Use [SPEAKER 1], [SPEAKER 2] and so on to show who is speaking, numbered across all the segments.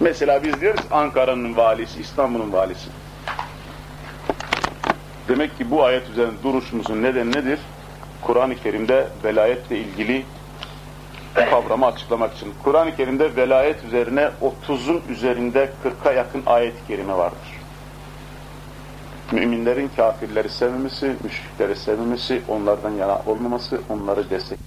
[SPEAKER 1] Mesela biz diyoruz Ankara'nın valisi, İstanbul'un valisi. Demek ki bu ayet üzerinde duruşumuzun nedeni nedir? Kur'an-ı Kerim'de velayetle ilgili kavramı açıklamak için. Kur'an-ı Kerim'de velayet üzerine 30'un üzerinde 40'a yakın ayet-i kerime vardır. Müminlerin kafirleri sevmemesi, müşrikleri sevmemesi, onlardan yana olmaması, onları destek.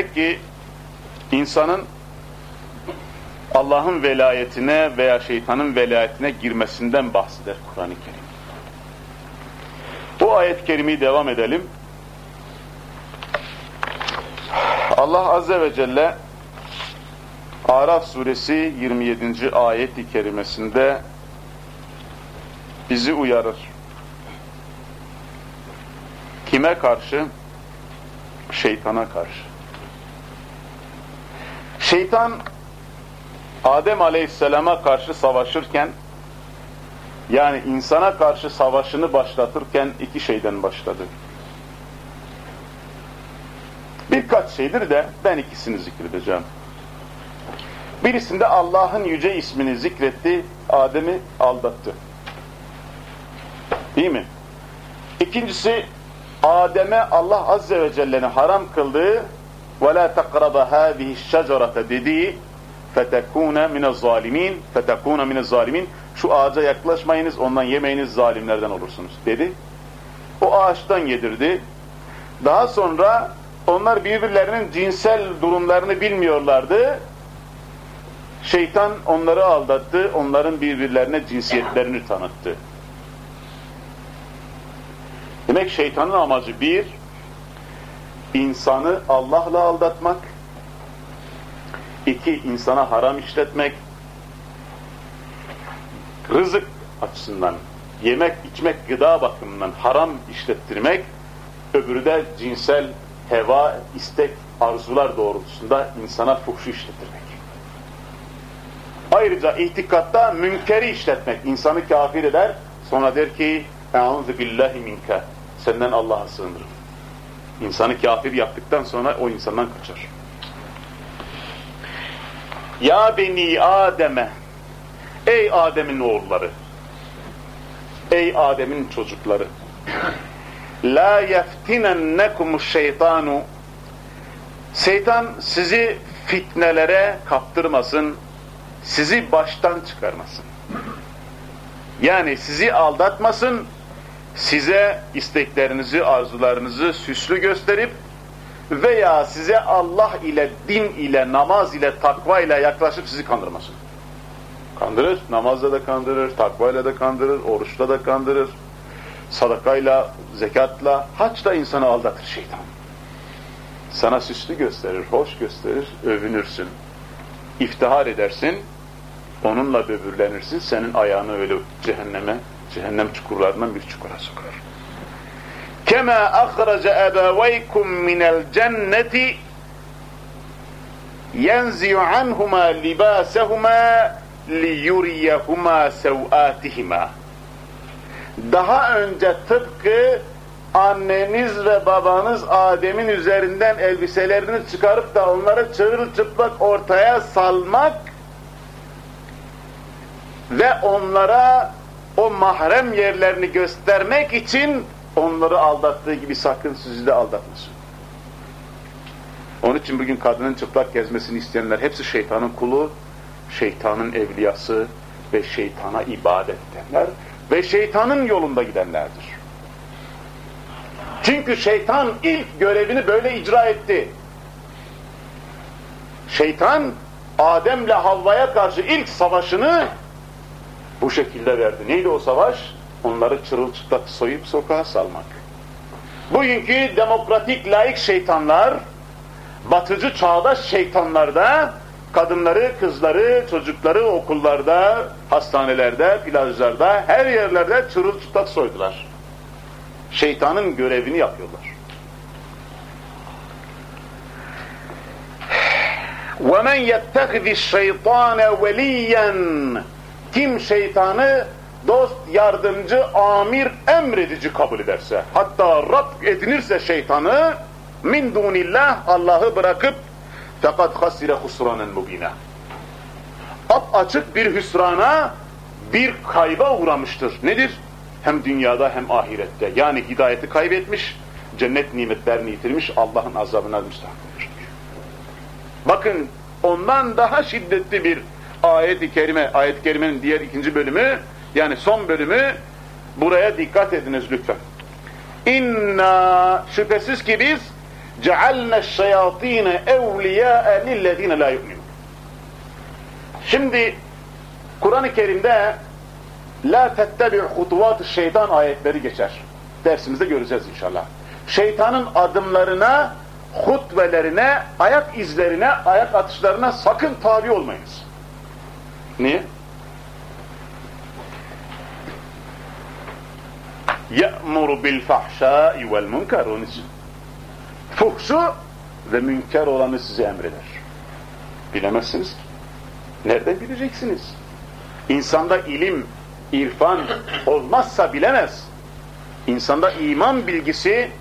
[SPEAKER 1] Demek ki insanın Allah'ın velayetine veya şeytanın velayetine girmesinden bahseder Kur'an-ı Kerim. Bu ayet-i kerimeyi devam edelim. Allah Azze ve Celle Araf suresi 27. ayet-i kerimesinde bizi uyarır. Kime karşı? Şeytana karşı. Şeytan Adem Aleyhisselam'a karşı savaşırken yani insana karşı savaşını başlatırken iki şeyden başladı. Birkaç şeydir de ben ikisini zikredeceğim. Birisinde Allah'ın yüce ismini zikretti, Adem'i aldattı. Değil mi? İkincisi Adem'e Allah Azze ve Celle'nin haram kıldığı وَلَا تَقْرَبَ هَذِهِ الشَّجَرَةَ dediği فَتَكُونَ مِنَ الظَّالِمِينَ فَتَكُونَ مِنَ الظَّالِمِينَ Şu ağaca yaklaşmayınız, ondan yemeyiniz, zalimlerden olursunuz dedi. O ağaçtan yedirdi. Daha sonra onlar birbirlerinin cinsel durumlarını bilmiyorlardı. Şeytan onları aldattı, onların birbirlerine cinsiyetlerini tanıttı. Demek şeytanın amacı bir, insanı Allah'la aldatmak, iki, insana haram işletmek, rızık açısından, yemek, içmek, gıda bakımından haram işlettirmek, öbürü de cinsel heva, istek, arzular doğrultusunda insana fuhşu işlettirmek. Ayrıca itikatta münkeri işletmek, insanı kafir eder, sonra der ki, اَعُوذُ بِاللّٰهِ مِنْكَ Senden Allah'a sığınırım. İnsanı kafir yaptıktan sonra o insandan kaçar. Ya beni Adem'e Ey Adem'in oğulları Ey Adem'in çocukları La yeftinennekum şeytanu Şeytan sizi fitnelere kaptırmasın, sizi baştan çıkarmasın. Yani sizi aldatmasın, size isteklerinizi, arzularınızı süslü gösterip veya size Allah ile, din ile, namaz ile, takva ile yaklaşıp sizi kandırmasın. Kandırır, namazla da kandırır, takvayla da kandırır, oruçla da kandırır, sadakayla, zekatla, haçla insanı aldatır şeytan. Sana süslü gösterir, hoş gösterir, övünürsün. İftihar edersin, onunla böbürlenirsin, senin ayağını öyle cehenneme, cehennem çukurlarından bir çukura sokar. Kema akhraca ebeveykum minel cenneti yenzi'u anhuma libasahuma liyuriyahuma sev'atihima. Daha önce tıpkı anneniz ve babanız Adem'in üzerinden elbiselerini çıkarıp da onları çırılçıplak ortaya salmak ve onlara o mahrem yerlerini göstermek için onları aldattığı gibi sakın sizi de aldatmasın. Onun için bugün kadının çıplak gezmesini isteyenler hepsi şeytanın kulu, şeytanın evliyası ve şeytana ibadet edenler ve şeytanın yolunda gidenlerdir. Çünkü şeytan ilk görevini böyle icra etti. Şeytan Adem'le Havva'ya karşı ilk savaşını bu şekilde verdi. Neydi o savaş? Onları çırılçıplak soyup sokağa salmak. Bugünkü demokratik laik şeytanlar, batıcı çağdaş şeytanlar da kadınları, kızları, çocukları okullarda, hastanelerde, plajlarda, her yerlerde çırılçıplak soydular. Şeytanın görevini yapıyorlar. وَمَنْ يَتَّخِذِ الشَّيْطَانَ وَلِيًّا kim şeytanı dost, yardımcı, amir, emredici kabul ederse, hatta Rab edinirse şeytanı, min dunillah Allah'ı bırakıp fakat hasire husranen mubina. Ap açık bir hüsrana, bir kayba uğramıştır. Nedir? Hem dünyada hem ahirette. Yani hidayeti kaybetmiş, cennet nimetlerini yitirmiş, Allah'ın azabına müstahak. Bakın ondan daha şiddetli bir ayet-i kerime, ayet-i kerimenin diğer ikinci bölümü, yani son bölümü, buraya dikkat ediniz lütfen. İnna, şüphesiz ki biz, cealne şeyatine evliyâe lillezine la yu'minun. Şimdi, Kur'an-ı Kerim'de, la tettebi' hutuvat şeytan ayetleri geçer. Dersimizde göreceğiz inşallah. Şeytanın adımlarına, hutbelerine, ayak izlerine, ayak atışlarına sakın tabi olmayınız. Niye? يَأْمُرُ بِالْفَحْشَاءِ وَالْمُنْكَرُ Onun için fuhşu ve münker olanı size emreder. Bilemezsiniz. Nereden bileceksiniz? İnsanda ilim, irfan olmazsa bilemez. İnsanda iman bilgisi,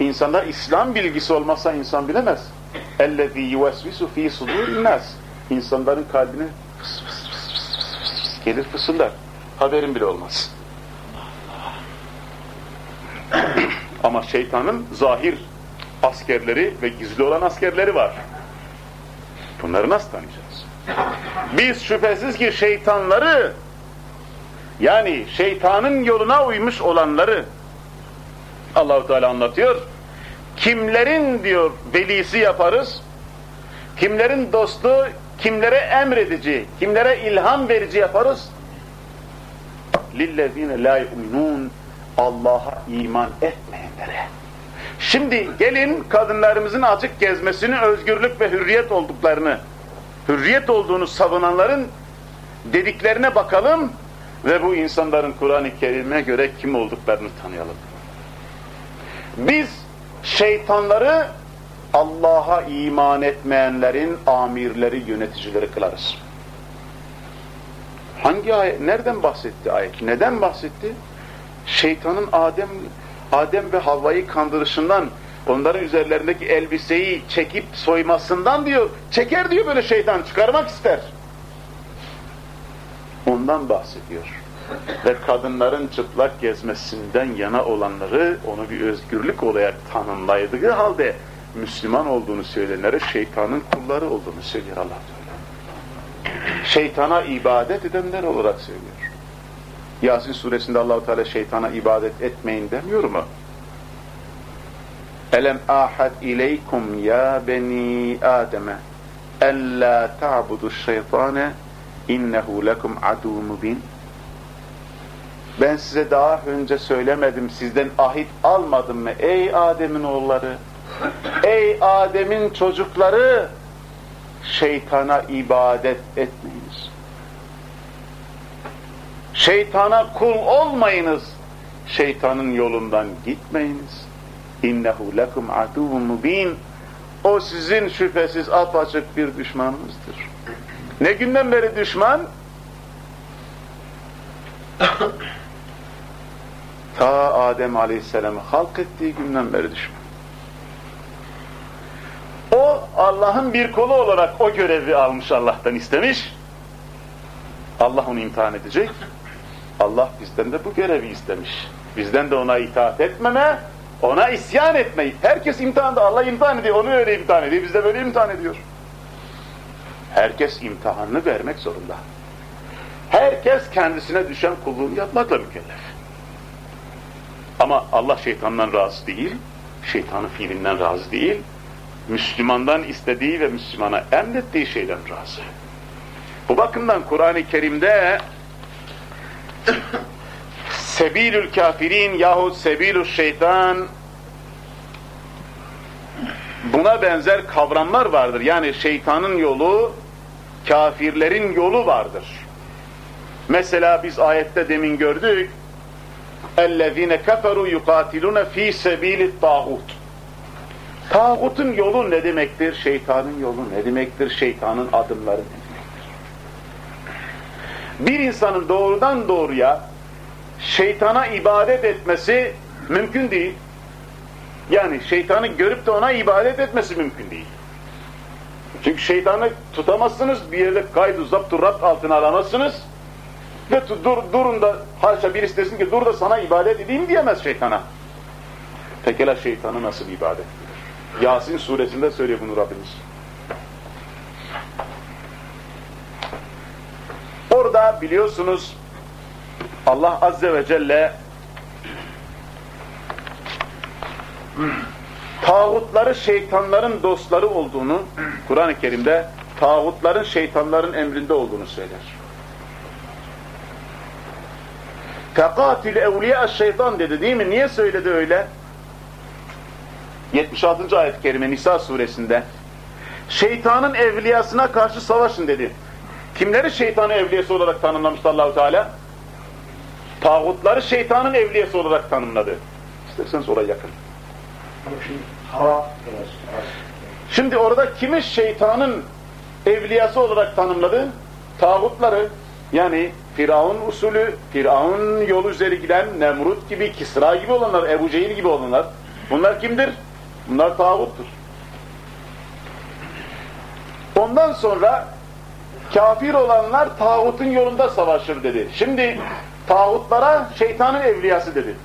[SPEAKER 1] insanda İslam bilgisi olmazsa insan bilemez. اَلَّذ۪ي يُوَسْوِسُ ف۪ي صُدُورِ النَّاسِ İnsanların kalbine fıs fıs gelir fısıldar. Haberin bile olmaz. Ama şeytanın zahir askerleri ve gizli olan askerleri var. Bunları nasıl tanıyacağız? Biz şüphesiz ki şeytanları yani şeytanın yoluna uymuş olanları Allahu Teala anlatıyor. Kimlerin diyor velisi yaparız? Kimlerin dostu, kimlere emredici, kimlere ilham verici yaparız? Lillezine la yu'minun Allah'a iman etmeyenlere. Şimdi gelin kadınlarımızın açık gezmesini, özgürlük ve hürriyet olduklarını, hürriyet olduğunu savunanların dediklerine bakalım ve bu insanların Kur'an-ı Kerim'e göre kim olduklarını tanıyalım. Biz şeytanları Allah'a iman etmeyenlerin amirleri, yöneticileri kılarız. Hangi ayet? Nereden bahsetti ayet? Neden bahsetti? Şeytanın Adem Adem ve Havva'yı kandırışından, onların üzerlerindeki elbiseyi çekip soymasından diyor, çeker diyor böyle şeytan, çıkarmak ister. Ondan bahsediyor. Ve kadınların çıplak gezmesinden yana olanları onu bir özgürlük olarak tanımladığı halde Müslüman olduğunu söyleyenlere şeytanın kulları olduğunu söylüyor Allah Teala. Şeytana ibadet edenler olarak söylüyor. Yasin suresinde Allahu Teala şeytana ibadet etmeyin demiyor mu? Elem ahad ileykum ya beni Adem'e ella ta'budu şeytane innehu lekum adu mubin ben size daha önce söylemedim, sizden ahit almadım mı? Ey Adem'in oğulları, ey Adem'in çocukları, şeytana ibadet etmeyiniz. Şeytana kul olmayınız. Şeytanın yolundan gitmeyiniz. İnnehu lekum aduvun mubin. O sizin şüphesiz apaçık bir düşmanınızdır. Ne günden beri düşman? Ta Adem Aleyhisselam'ı halk ettiği günden beri düşman. O Allah'ın bir kolu olarak o görevi almış Allah'tan istemiş. Allah onu imtihan edecek. Allah bizden de bu görevi istemiş. Bizden de ona itaat etmeme, ona isyan etmeyi. Herkes imtihanda, Allah imtihan ediyor, onu öyle imtihan ediyor, biz de böyle imtihan ediyor. Herkes imtihanını vermek zorunda. Herkes kendisine düşen kulluğunu yapmakla mükellef. Ama Allah şeytandan razı değil, şeytanın fiilinden razı değil, Müslümandan istediği ve Müslümana emrettiği şeyden razı. Bu bakımdan Kur'an-ı Kerim'de sebilül kafirin yahut sebilül şeytan buna benzer kavramlar vardır. Yani şeytanın yolu, kafirlerin yolu vardır. Mesela biz ayette demin gördük. اَلَّذ۪ينَ كَفَرُوا يُقَاتِلُونَ ف۪ي سَب۪يلِ الطَّاغُوتِ Tağutun yolu ne demektir? Şeytanın yolu ne demektir? Şeytanın adımları ne demektir? Bir insanın doğrudan doğruya şeytana ibadet etmesi mümkün değil. Yani şeytanı görüp de ona ibadet etmesi mümkün değil. Çünkü şeytanı tutamazsınız, bir yerde kaydu zaptu rab altına alamazsınız. Ve dur, durun da haşa bir istesin ki dur da sana ibadet edeyim diyemez şeytana. Pekala şeytanı nasıl ibadet edilir? Yasin suresinde söylüyor bunu Rabbimiz. Orada biliyorsunuz Allah Azze ve Celle tağutları şeytanların dostları olduğunu Kur'an-ı Kerim'de tağutların şeytanların emrinde olduğunu söyler. Fekatil evliya şeytan dedi değil mi? Niye söyledi öyle? 76. ayet-i kerime Nisa suresinde şeytanın evliyasına karşı savaşın dedi. Kimleri şeytanın evliyası olarak tanımlamıştı Allahu Teala? Tağutları şeytanın evliyası olarak tanımladı. İsterseniz oraya yakın. Şimdi orada kimi şeytanın evliyası olarak tanımladı? Tağutları yani Firavun usulü, Firavun yolu üzeri giden Nemrut gibi, Kisra gibi olanlar, Ebu Cehil gibi olanlar. Bunlar kimdir? Bunlar tağuttur. Ondan sonra kafir olanlar tağutun yolunda savaşır dedi. Şimdi tağutlara şeytanın evliyası dedi.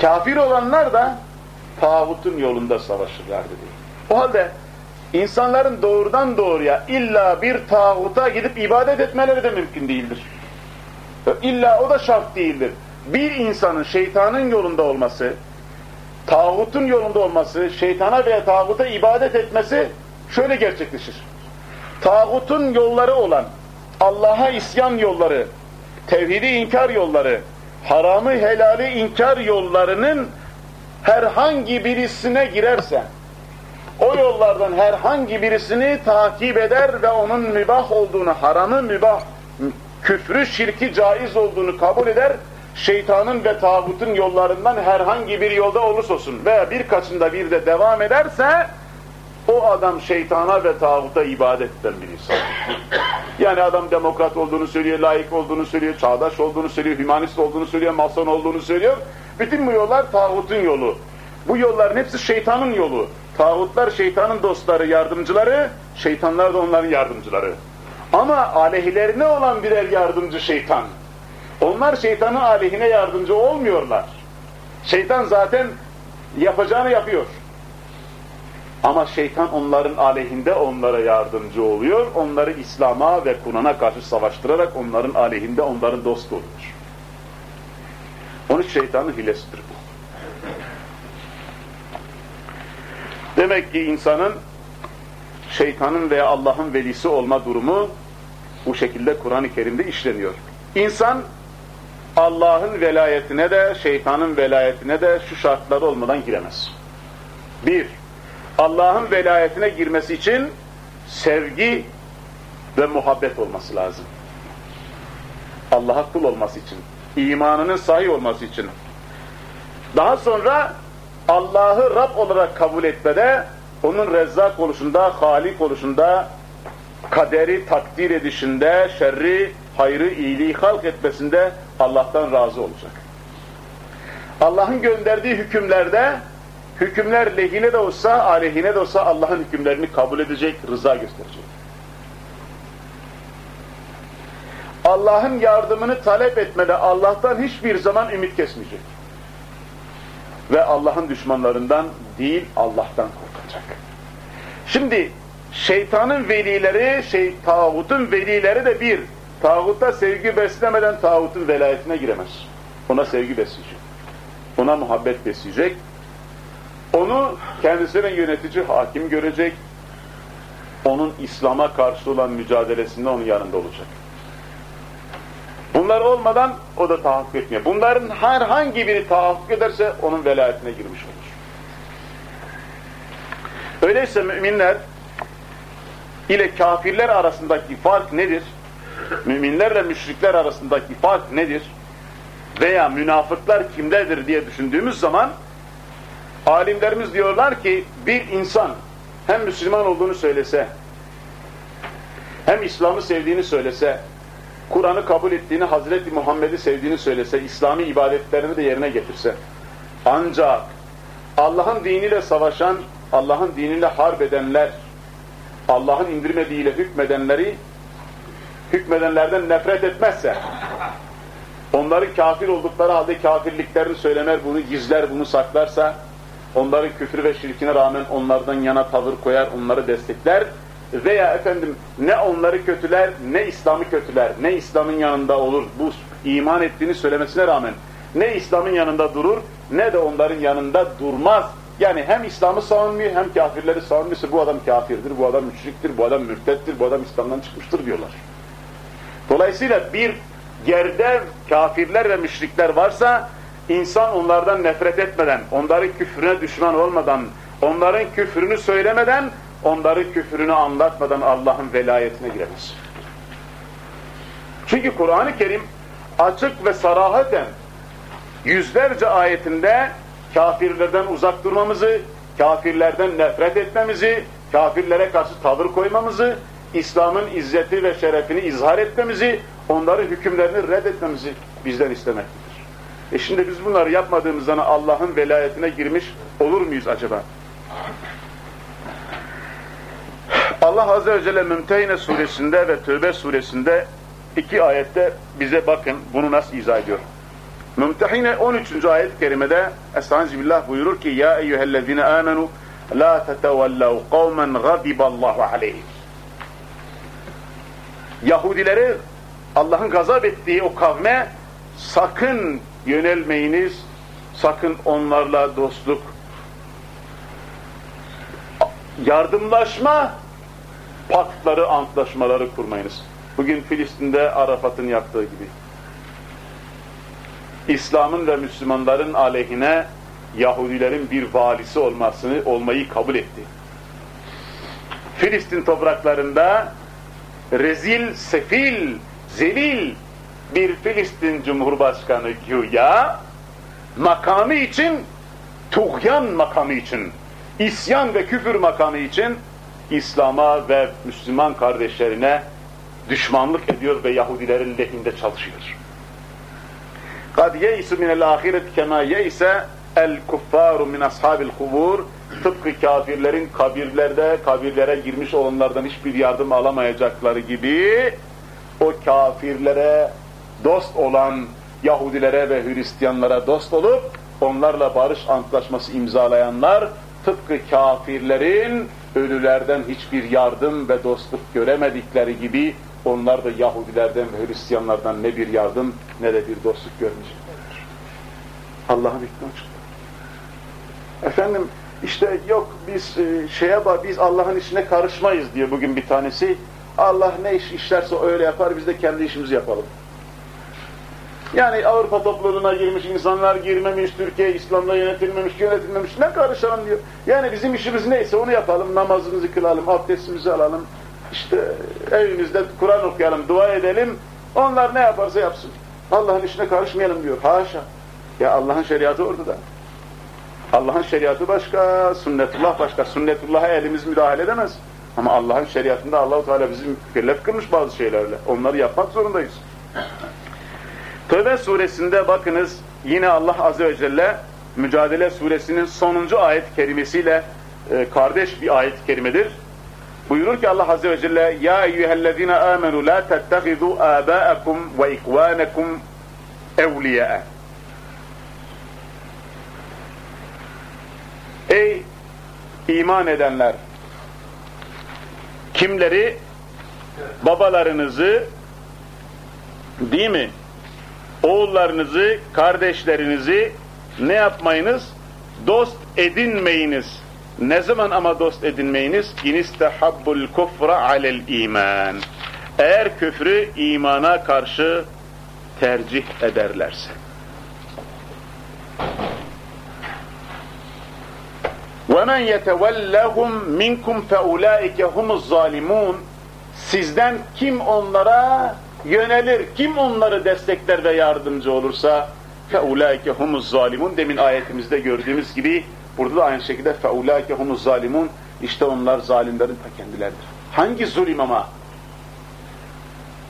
[SPEAKER 1] Kafir olanlar da tağutun yolunda savaşırlar dedi. O halde insanların doğrudan doğruya illa bir tağuta gidip ibadet etmeleri de mümkün değildir. İlla o da şart değildir. Bir insanın şeytanın yolunda olması, tağutun yolunda olması, şeytana veya tağuta ibadet etmesi şöyle gerçekleşir. Tağutun yolları olan Allah'a isyan yolları, tevhidi inkar yolları, haramı helali inkar yollarının herhangi birisine girerse, o yollardan herhangi birisini takip eder ve onun mübah olduğunu, haramı mübah, küfrü, şirki caiz olduğunu kabul eder, şeytanın ve tağutun yollarından herhangi bir yolda olursa olsun veya birkaçında bir de devam ederse, o adam şeytana ve tağuta ibadet eden bir insan. Yani adam demokrat olduğunu söylüyor, layık olduğunu söylüyor, çağdaş olduğunu söylüyor, hümanist olduğunu söylüyor, mason olduğunu söylüyor. Bütün bu yollar tağutun yolu. Bu yolların hepsi şeytanın yolu. Tağutlar şeytanın dostları, yardımcıları, şeytanlar da onların yardımcıları. Ama aleyhilerine olan birer yardımcı şeytan. Onlar şeytanın aleyhine yardımcı olmuyorlar. Şeytan zaten yapacağını yapıyor. Ama şeytan onların aleyhinde onlara yardımcı oluyor. Onları İslam'a ve Kur'an'a karşı savaştırarak onların aleyhinde onların dostu oluyor. Onun şeytanın hilesidir bu. Demek ki insanın şeytanın veya Allah'ın velisi olma durumu bu şekilde Kur'an-ı Kerim'de işleniyor. İnsan Allah'ın velayetine de şeytanın velayetine de şu şartları olmadan giremez. Bir, Allah'ın velayetine girmesi için sevgi ve muhabbet olması lazım. Allah'a kul olması için, imanının sahih olması için. Daha sonra Allah'ı Rab olarak kabul etmede, onun rezzak oluşunda, halik oluşunda, kaderi takdir edişinde, şerri, hayrı, iyiliği halk etmesinde Allah'tan razı olacak. Allah'ın gönderdiği hükümlerde hükümler lehine de olsa, aleyhine de olsa Allah'ın hükümlerini kabul edecek, rıza gösterecek. Allah'ın yardımını talep etmede Allah'tan hiçbir zaman ümit kesmeyecek. Ve Allah'ın düşmanlarından değil, Allah'tan korkacak. Şimdi şeytanın velileri, şey, tağutun velileri de bir, tağutta sevgi beslemeden tağutun velayetine giremez. Ona sevgi besleyecek. Ona muhabbet besleyecek onu kendisine yönetici hakim görecek. Onun İslam'a karşı olan mücadelesinde onun yanında olacak. Bunlar olmadan o da tahakkuk etmiyor. Bunların herhangi biri tahakkuk ederse onun velayetine girmiş olur. Öyleyse müminler ile kafirler arasındaki fark nedir? Müminlerle müşrikler arasındaki fark nedir? Veya münafıklar kimlerdir diye düşündüğümüz zaman alimlerimiz diyorlar ki bir insan hem Müslüman olduğunu söylese hem İslam'ı sevdiğini söylese Kur'an'ı kabul ettiğini, Hazreti Muhammed'i sevdiğini söylese, İslami ibadetlerini de yerine getirse ancak Allah'ın diniyle savaşan, Allah'ın diniyle harp edenler, Allah'ın indirmediğiyle hükmedenleri, hükmedenlerden nefret etmezse, onların kafir oldukları halde kafirliklerini söylemer, bunu gizler, bunu saklarsa, onların küfür ve şirkine rağmen onlardan yana tavır koyar, onları destekler veya efendim ne onları kötüler, ne İslam'ı kötüler, ne İslam'ın yanında olur, bu iman ettiğini söylemesine rağmen ne İslam'ın yanında durur, ne de onların yanında durmaz. Yani hem İslam'ı savunmuyor hem kafirleri savunmuyorsa bu adam kafirdir, bu adam müşriktir, bu adam mürtettir, bu adam İslam'dan çıkmıştır diyorlar. Dolayısıyla bir yerde kafirler ve müşrikler varsa insan onlardan nefret etmeden, onların küfrüne düşman olmadan, onların küfrünü söylemeden, onların küfrünü anlatmadan Allah'ın velayetine giremez. Çünkü Kur'an-ı Kerim açık ve sarahaten yüzlerce ayetinde kafirlerden uzak durmamızı, kafirlerden nefret etmemizi, kafirlere karşı tavır koymamızı, İslam'ın izzeti ve şerefini izhar etmemizi, onların hükümlerini reddetmemizi bizden istemektedir. E şimdi biz bunları yapmadığımızdan Allah'ın velayetine girmiş olur muyuz acaba? Allah Azze ve Celle Mümtehine suresinde ve Tövbe suresinde iki ayette bize bakın bunu nasıl izah ediyor. Mümtehine 13. ayet-i kerimede Estaizu buyurur ki Ya eyyühellezine amenu la tetevellev kavmen gadiballahu aleyhim Yahudileri Allah'ın gazap ettiği o kavme sakın yönelmeyiniz, sakın onlarla dostluk, yardımlaşma, paktları, antlaşmaları kurmayınız. Bugün Filistin'de Arafat'ın yaptığı gibi. İslam'ın ve Müslümanların aleyhine Yahudilerin bir valisi olmasını, olmayı kabul etti. Filistin topraklarında rezil, sefil, zelil bir Filistin Cumhurbaşkanı güya makamı için, tuğyan makamı için, isyan ve küfür makamı için İslam'a ve Müslüman kardeşlerine düşmanlık ediyor ve Yahudilerin lehinde çalışıyor. قَدْ يَيْسُ مِنَ الْآخِرَةِ كَمَا يَيْسَ الْكُفَّارُ مِنْ أَصْحَابِ الْخُبُورِ Tıpkı kafirlerin kabirlerde, kabirlere girmiş olanlardan hiçbir yardım alamayacakları gibi o kafirlere dost olan Yahudilere ve Hristiyanlara dost olup onlarla barış antlaşması imzalayanlar tıpkı kafirlerin ölülerden hiçbir yardım ve dostluk göremedikleri gibi onlar da Yahudilerden ve Hristiyanlardan ne bir yardım ne de bir dostluk görmeyeceklerdir. Allah'ın hükmü açık. Efendim işte yok biz e, şeye bak biz Allah'ın işine karışmayız diye bugün bir tanesi. Allah ne iş işlerse öyle yapar biz de kendi işimizi yapalım. Yani Avrupa topluluğuna girmiş insanlar girmemiş, Türkiye İslam'da yönetilmemiş, yönetilmemiş ne karışalım diyor. Yani bizim işimiz neyse onu yapalım, namazımızı kılalım, abdestimizi alalım, işte evimizde Kur'an okuyalım, dua edelim, onlar ne yaparsa yapsın. Allah'ın işine karışmayalım diyor. Haşa. Ya Allah'ın şeriatı orada. Allah'ın şeriatı başka, sünnetullah başka. Sünnetullah'a elimiz müdahale edemez. Ama Allah'ın şeriatında Allahu Teala bizi mükellef kılmış bazı şeylerle. Onları yapmak zorundayız. Tövbe suresinde bakınız yine Allah Azze ve Celle Mücadele suresinin sonuncu ayet kerimesiyle e, kardeş bir ayet kerimedir. Buyurur ki Allah Azze ve Celle Ya eyyühellezine amenu la tettehidu âbâekum ve ikvânekum evliye'e Ey iman edenler! Kimleri? Babalarınızı değil mi? Oğullarınızı, kardeşlerinizi ne yapmayınız? Dost edinmeyiniz. Ne zaman ama dost edinmeyiniz? İnistehabbul kufra alel iman. Eğer küfrü imana karşı tercih ederlerse. وَمَنْ يَتَوَلَّهُمْ مِنْكُمْ فَاُولَٰئِكَ هُمُ الظَّالِمُونَ Sizden kim onlara yönelir, kim onları destekler ve yardımcı olursa فَاُولَٰئِكَ هُمُ الظَّالِمُونَ Demin ayetimizde gördüğümüz gibi burada da aynı şekilde فَاُولَٰئِكَ هُمُ الظَّالِمُونَ İşte onlar zalimlerin ta kendileridir. Hangi zulüm ama?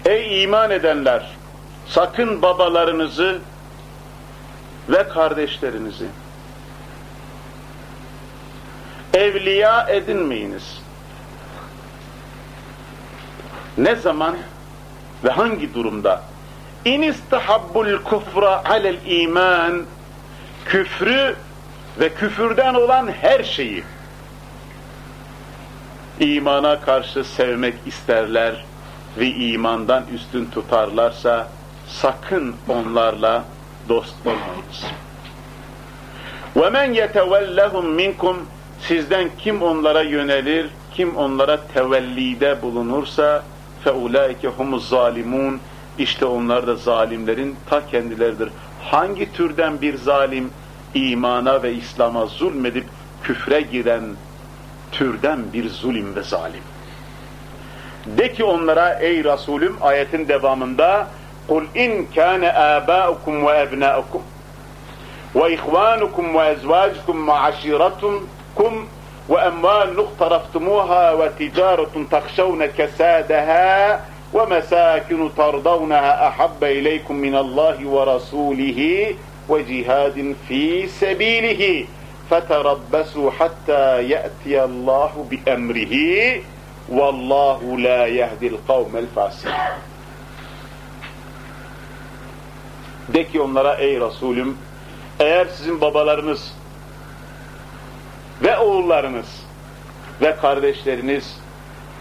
[SPEAKER 1] Ey iman edenler! Sakın babalarınızı ve kardeşlerinizi evliya edinmeyiniz. Ne zaman ve hangi durumda? İn istahabbul kufra alel iman küfrü ve küfürden olan her şeyi imana karşı sevmek isterler ve imandan üstün tutarlarsa sakın onlarla dost olmayınız. وَمَنْ يَتَوَلَّهُمْ minkum Sizden kim onlara yönelir, kim onlara tevellide bulunursa فَاُولَٰئِكَ هُمُ zalimun İşte onlar da zalimlerin ta kendileridir. Hangi türden bir zalim imana ve İslam'a zulmedip küfre giren türden bir zulüm ve zalim. De ki onlara ey Resulüm ayetin devamında قُلْ اِنْ كَانَ آبَاؤُكُمْ وَاَبْنَاؤُكُمْ وَاِخْوَانُكُمْ وَاَزْوَاجُكُمْ وَعَشِيرَتُكُمْ وَاَمْوَالٌ اُقْتَرَفْتُمُوهَا وَتِجَارَةٌ تَخْشَوْنَ كَسَادَهَا وَمَسَاكِنُ تَرْضَوْنَهَا أَحَبَّ إِلَيْكُمْ مِنَ اللَّهِ وَرَسُولِهِ وَجِهَادٍ فِي سَبِيلِهِ. فَتَرَبَّسُوا حَتَّى يَأْتِيَ اللّٰهُ بِأَمْرِهِ وَاللّٰهُ لَا يَهْدِ الْقَوْمَ الْفَاسِقِينَ. De ki onlara ey Resulüm, eğer sizin babalarınız ve oğullarınız ve kardeşleriniz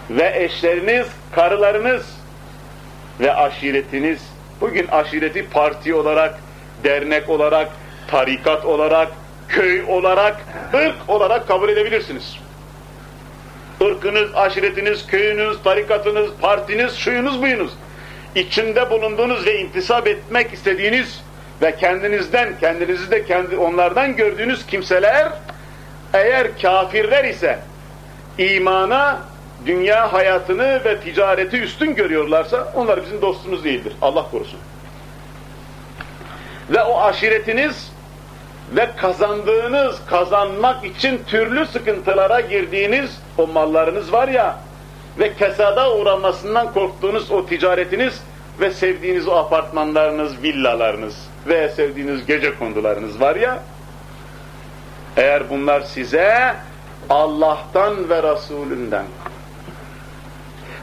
[SPEAKER 1] ve eşleriniz, karılarınız ve aşiretiniz, bugün aşireti parti olarak, dernek olarak, tarikat olarak, köy olarak, ırk olarak kabul edebilirsiniz. Irkınız, aşiretiniz, köyünüz, tarikatınız, partiniz, şuyunuz, buyunuz. İçinde bulunduğunuz ve intisap etmek istediğiniz ve kendinizden, kendinizi de kendi onlardan gördüğünüz kimseler eğer kafirler ise imana, dünya hayatını ve ticareti üstün görüyorlarsa onlar bizim dostumuz değildir. Allah korusun. Ve o aşiretiniz ve kazandığınız, kazanmak için türlü sıkıntılara girdiğiniz o mallarınız var ya ve kesada uğramasından korktuğunuz o ticaretiniz ve sevdiğiniz o apartmanlarınız, villalarınız ve sevdiğiniz gece kondularınız var ya eğer bunlar size Allah'tan ve Resulünden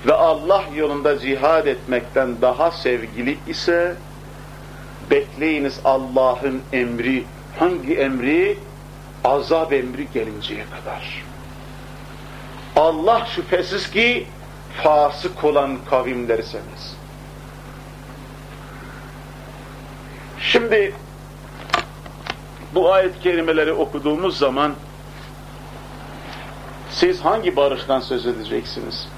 [SPEAKER 1] ve Allah yolunda cihad etmekten daha sevgili ise bekleyiniz Allah'ın emri hangi emri? Azap emri gelinceye kadar. Allah şüphesiz ki fasık olan kavimleri sevmez. Şimdi bu ayet kelimeleri okuduğumuz zaman siz hangi barıştan söz edeceksiniz?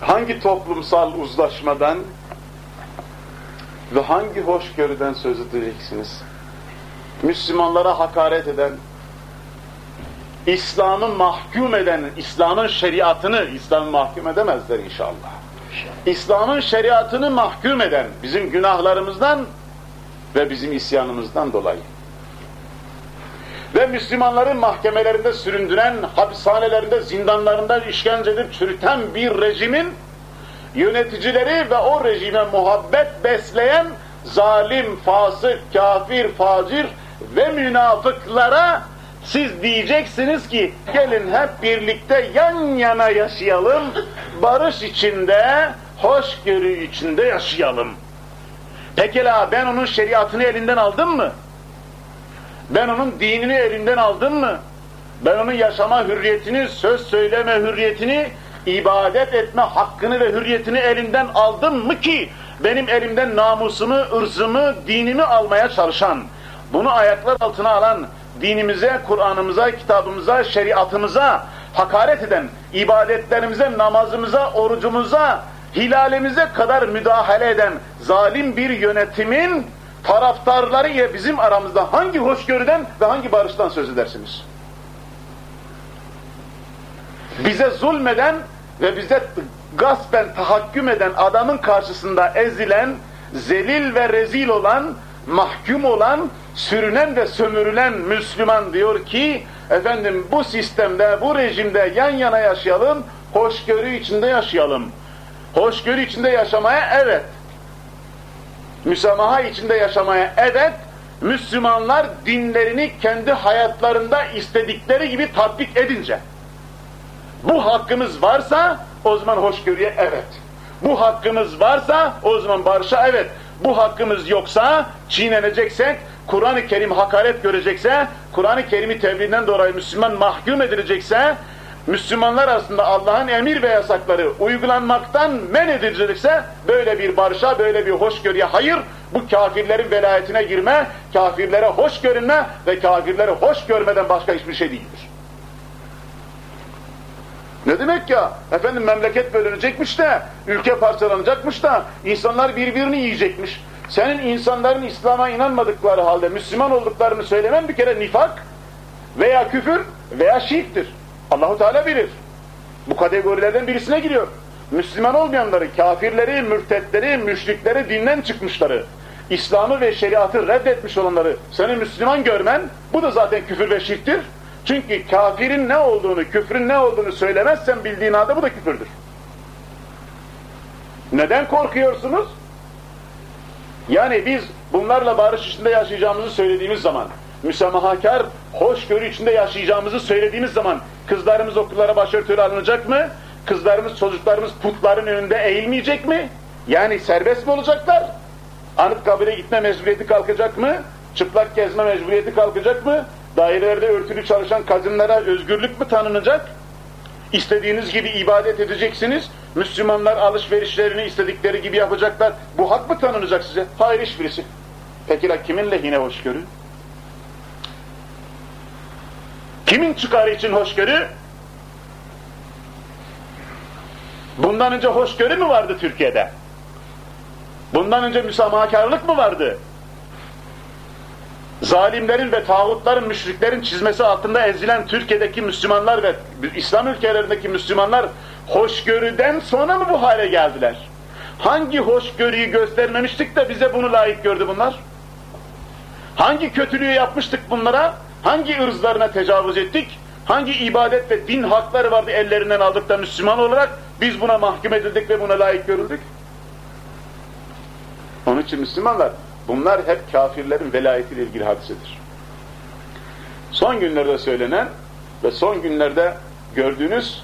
[SPEAKER 1] Hangi toplumsal uzlaşmadan ve hangi hoşgörüden söz edeceksiniz? Müslümanlara hakaret eden, İslam'ı mahkum eden, İslam'ın şeriatını, İslam'ı mahkum edemezler inşallah. İslam'ın şeriatını mahkum eden, bizim günahlarımızdan ve bizim isyanımızdan dolayı. Ve Müslümanların mahkemelerinde süründüren, hapishanelerinde, zindanlarında işkence edip çürüten bir rejimin yöneticileri ve o rejime muhabbet besleyen zalim, fasık, kafir, facir ve münafıklara siz diyeceksiniz ki gelin hep birlikte yan yana yaşayalım, barış içinde, hoşgörü içinde yaşayalım. Pekala ben onun şeriatını elinden aldım mı? Ben onun dinini elinden aldım mı? Ben onun yaşama hürriyetini, söz söyleme hürriyetini, ibadet etme hakkını ve hürriyetini elinden aldım mı ki benim elimden namusumu, ırzımı, dinimi almaya çalışan, bunu ayaklar altına alan, dinimize, Kur'an'ımıza, kitabımıza, şeriatımıza hakaret eden, ibadetlerimize, namazımıza, orucumuza, hilalimize kadar müdahale eden zalim bir yönetimin taraftarları ile bizim aramızda hangi hoşgörüden ve hangi barıştan söz edersiniz? Bize zulmeden ve bize gaspen tahakküm eden adamın karşısında ezilen, zelil ve rezil olan, mahkum olan, sürünen ve sömürülen Müslüman diyor ki, efendim bu sistemde, bu rejimde yan yana yaşayalım, hoşgörü içinde yaşayalım. Hoşgörü içinde yaşamaya evet. Müsamaha içinde yaşamaya evet. Müslümanlar dinlerini kendi hayatlarında istedikleri gibi tatbik edince. Bu hakkımız varsa o zaman hoşgörüye evet. Bu hakkımız varsa o zaman barışa evet. Bu hakkımız yoksa çiğneneceksek, Kur'an-ı Kerim hakaret görecekse, Kur'an-ı Kerim'i tebliğinden dolayı Müslüman mahkum edilecekse, Müslümanlar arasında Allah'ın emir ve yasakları uygulanmaktan men edilecekse böyle bir barışa, böyle bir hoşgörüye hayır, bu kafirlerin velayetine girme, kafirlere hoş görünme ve kafirleri hoş görmeden başka hiçbir şey değildir. Ne demek ya? Efendim memleket bölünecekmiş de, ülke parçalanacakmış da, insanlar birbirini yiyecekmiş. Senin insanların İslam'a inanmadıkları halde Müslüman olduklarını söylemen bir kere nifak veya küfür veya şirktir. Allahu Teala bilir. Bu kategorilerden birisine giriyor. Müslüman olmayanları, kafirleri, mürtetleri, müşrikleri, dinden çıkmışları, İslam'ı ve şeriatı reddetmiş olanları seni Müslüman görmen, bu da zaten küfür ve şirktir. Çünkü kafirin ne olduğunu, küfrün ne olduğunu söylemezsen bildiğin halde bu da küfürdür. Neden korkuyorsunuz? Yani biz bunlarla barış içinde yaşayacağımızı söylediğimiz zaman, müsamahakar, hoşgörü içinde yaşayacağımızı söylediğimiz zaman kızlarımız okullara başörtülü alınacak mı? Kızlarımız, çocuklarımız putların önünde eğilmeyecek mi? Yani serbest mi olacaklar? Anıtkabir'e gitme mecburiyeti kalkacak mı? Çıplak gezme mecburiyeti kalkacak mı? Dairelerde örtülü çalışan kadınlara özgürlük mü tanınacak? İstediğiniz gibi ibadet edeceksiniz. Müslümanlar alışverişlerini istedikleri gibi yapacaklar. Bu hak mı tanınacak size? Hayır hiçbirisi. Peki la kimin lehine hoşgörü? Kimin çıkarı için hoşgörü? Bundan önce hoşgörü mü vardı Türkiye'de? Bundan önce müsamahakarlık mı vardı? zalimlerin ve tağutların, müşriklerin çizmesi altında ezilen Türkiye'deki Müslümanlar ve İslam ülkelerindeki Müslümanlar hoşgörüden sonra mı bu hale geldiler? Hangi hoşgörüyü göstermemiştik de bize bunu layık gördü bunlar? Hangi kötülüğü yapmıştık bunlara? Hangi ırzlarına tecavüz ettik? Hangi ibadet ve din hakları vardı ellerinden aldık da Müslüman olarak biz buna mahkum edildik ve buna layık görüldük? Onun için Müslümanlar Bunlar hep kafirlerin velayetiyle ilgili hadisedir. Son günlerde söylenen ve son günlerde gördüğünüz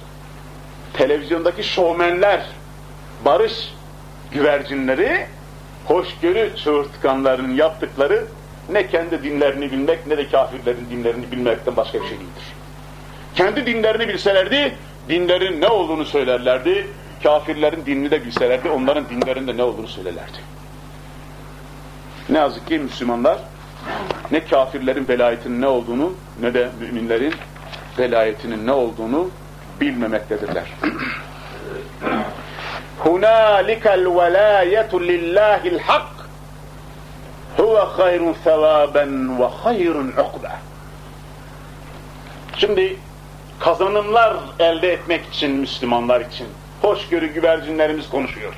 [SPEAKER 1] televizyondaki şovmenler, barış güvercinleri, hoşgörü çığırtkanlarının yaptıkları ne kendi dinlerini bilmek ne de kafirlerin dinlerini bilmekten başka bir şey değildir. Kendi dinlerini bilselerdi, dinlerin ne olduğunu söylerlerdi, kafirlerin dinini de bilselerdi, onların dinlerinde ne olduğunu söylerlerdi. Ne yazık ki Müslümanlar ne kafirlerin velayetinin ne olduğunu ne de müminlerin velayetinin ne olduğunu bilmemektedirler. Hunalikel velayetu lillahil hak huve hayrun sevaben ve hayrun ukbe. Şimdi kazanımlar elde etmek için Müslümanlar için hoşgörü güvercinlerimiz konuşuyor.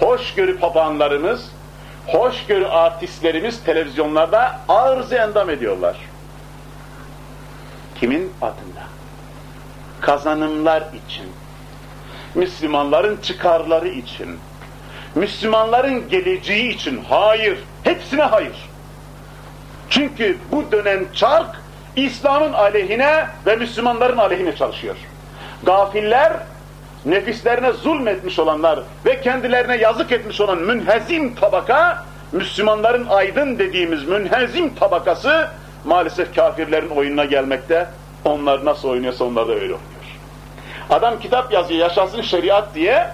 [SPEAKER 1] Hoşgörü papağanlarımız hoşgörü artistlerimiz televizyonlarda arz endam ediyorlar. Kimin adına? Kazanımlar için. Müslümanların çıkarları için. Müslümanların geleceği için. Hayır. Hepsine hayır. Çünkü bu dönen çark İslam'ın aleyhine ve Müslümanların aleyhine çalışıyor. Gafiller nefislerine zulmetmiş olanlar ve kendilerine yazık etmiş olan münhezim tabaka, Müslümanların aydın dediğimiz münhezim tabakası maalesef kafirlerin oyununa gelmekte. Onlar nasıl oynuyorsa onlar da öyle oynuyor. Adam kitap yazıyor, yaşasın şeriat diye,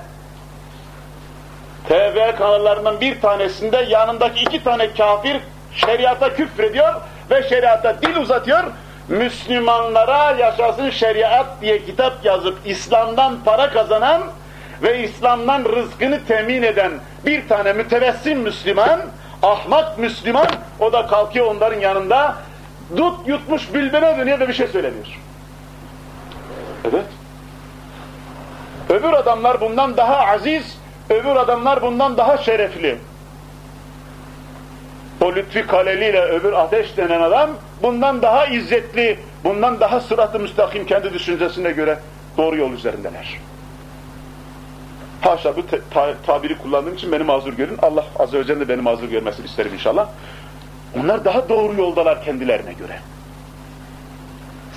[SPEAKER 1] TV kanallarından bir tanesinde yanındaki iki tane kafir şeriata küfrediyor ve şeriata dil uzatıyor Müslümanlara yaşasın şeriat diye kitap yazıp İslam'dan para kazanan ve İslam'dan rızkını temin eden bir tane mütevessim Müslüman Ahmak Müslüman o da kalkıyor onların yanında dut yutmuş bilbine dönüyor ve bir şey söylemiyor. Evet. Öbür adamlar bundan daha aziz, öbür adamlar bundan daha şerefli. O Lütfi Kaleli ile öbür Ateş denen adam bundan daha izzetli, bundan daha sırat-ı müstakim kendi düşüncesine göre doğru yol üzerindeler. Haşa bu ta tabiri kullandığım için beni mazur görün. Allah Azze ve Celle beni mazur görmesini isterim inşallah. Onlar daha doğru yoldalar kendilerine göre.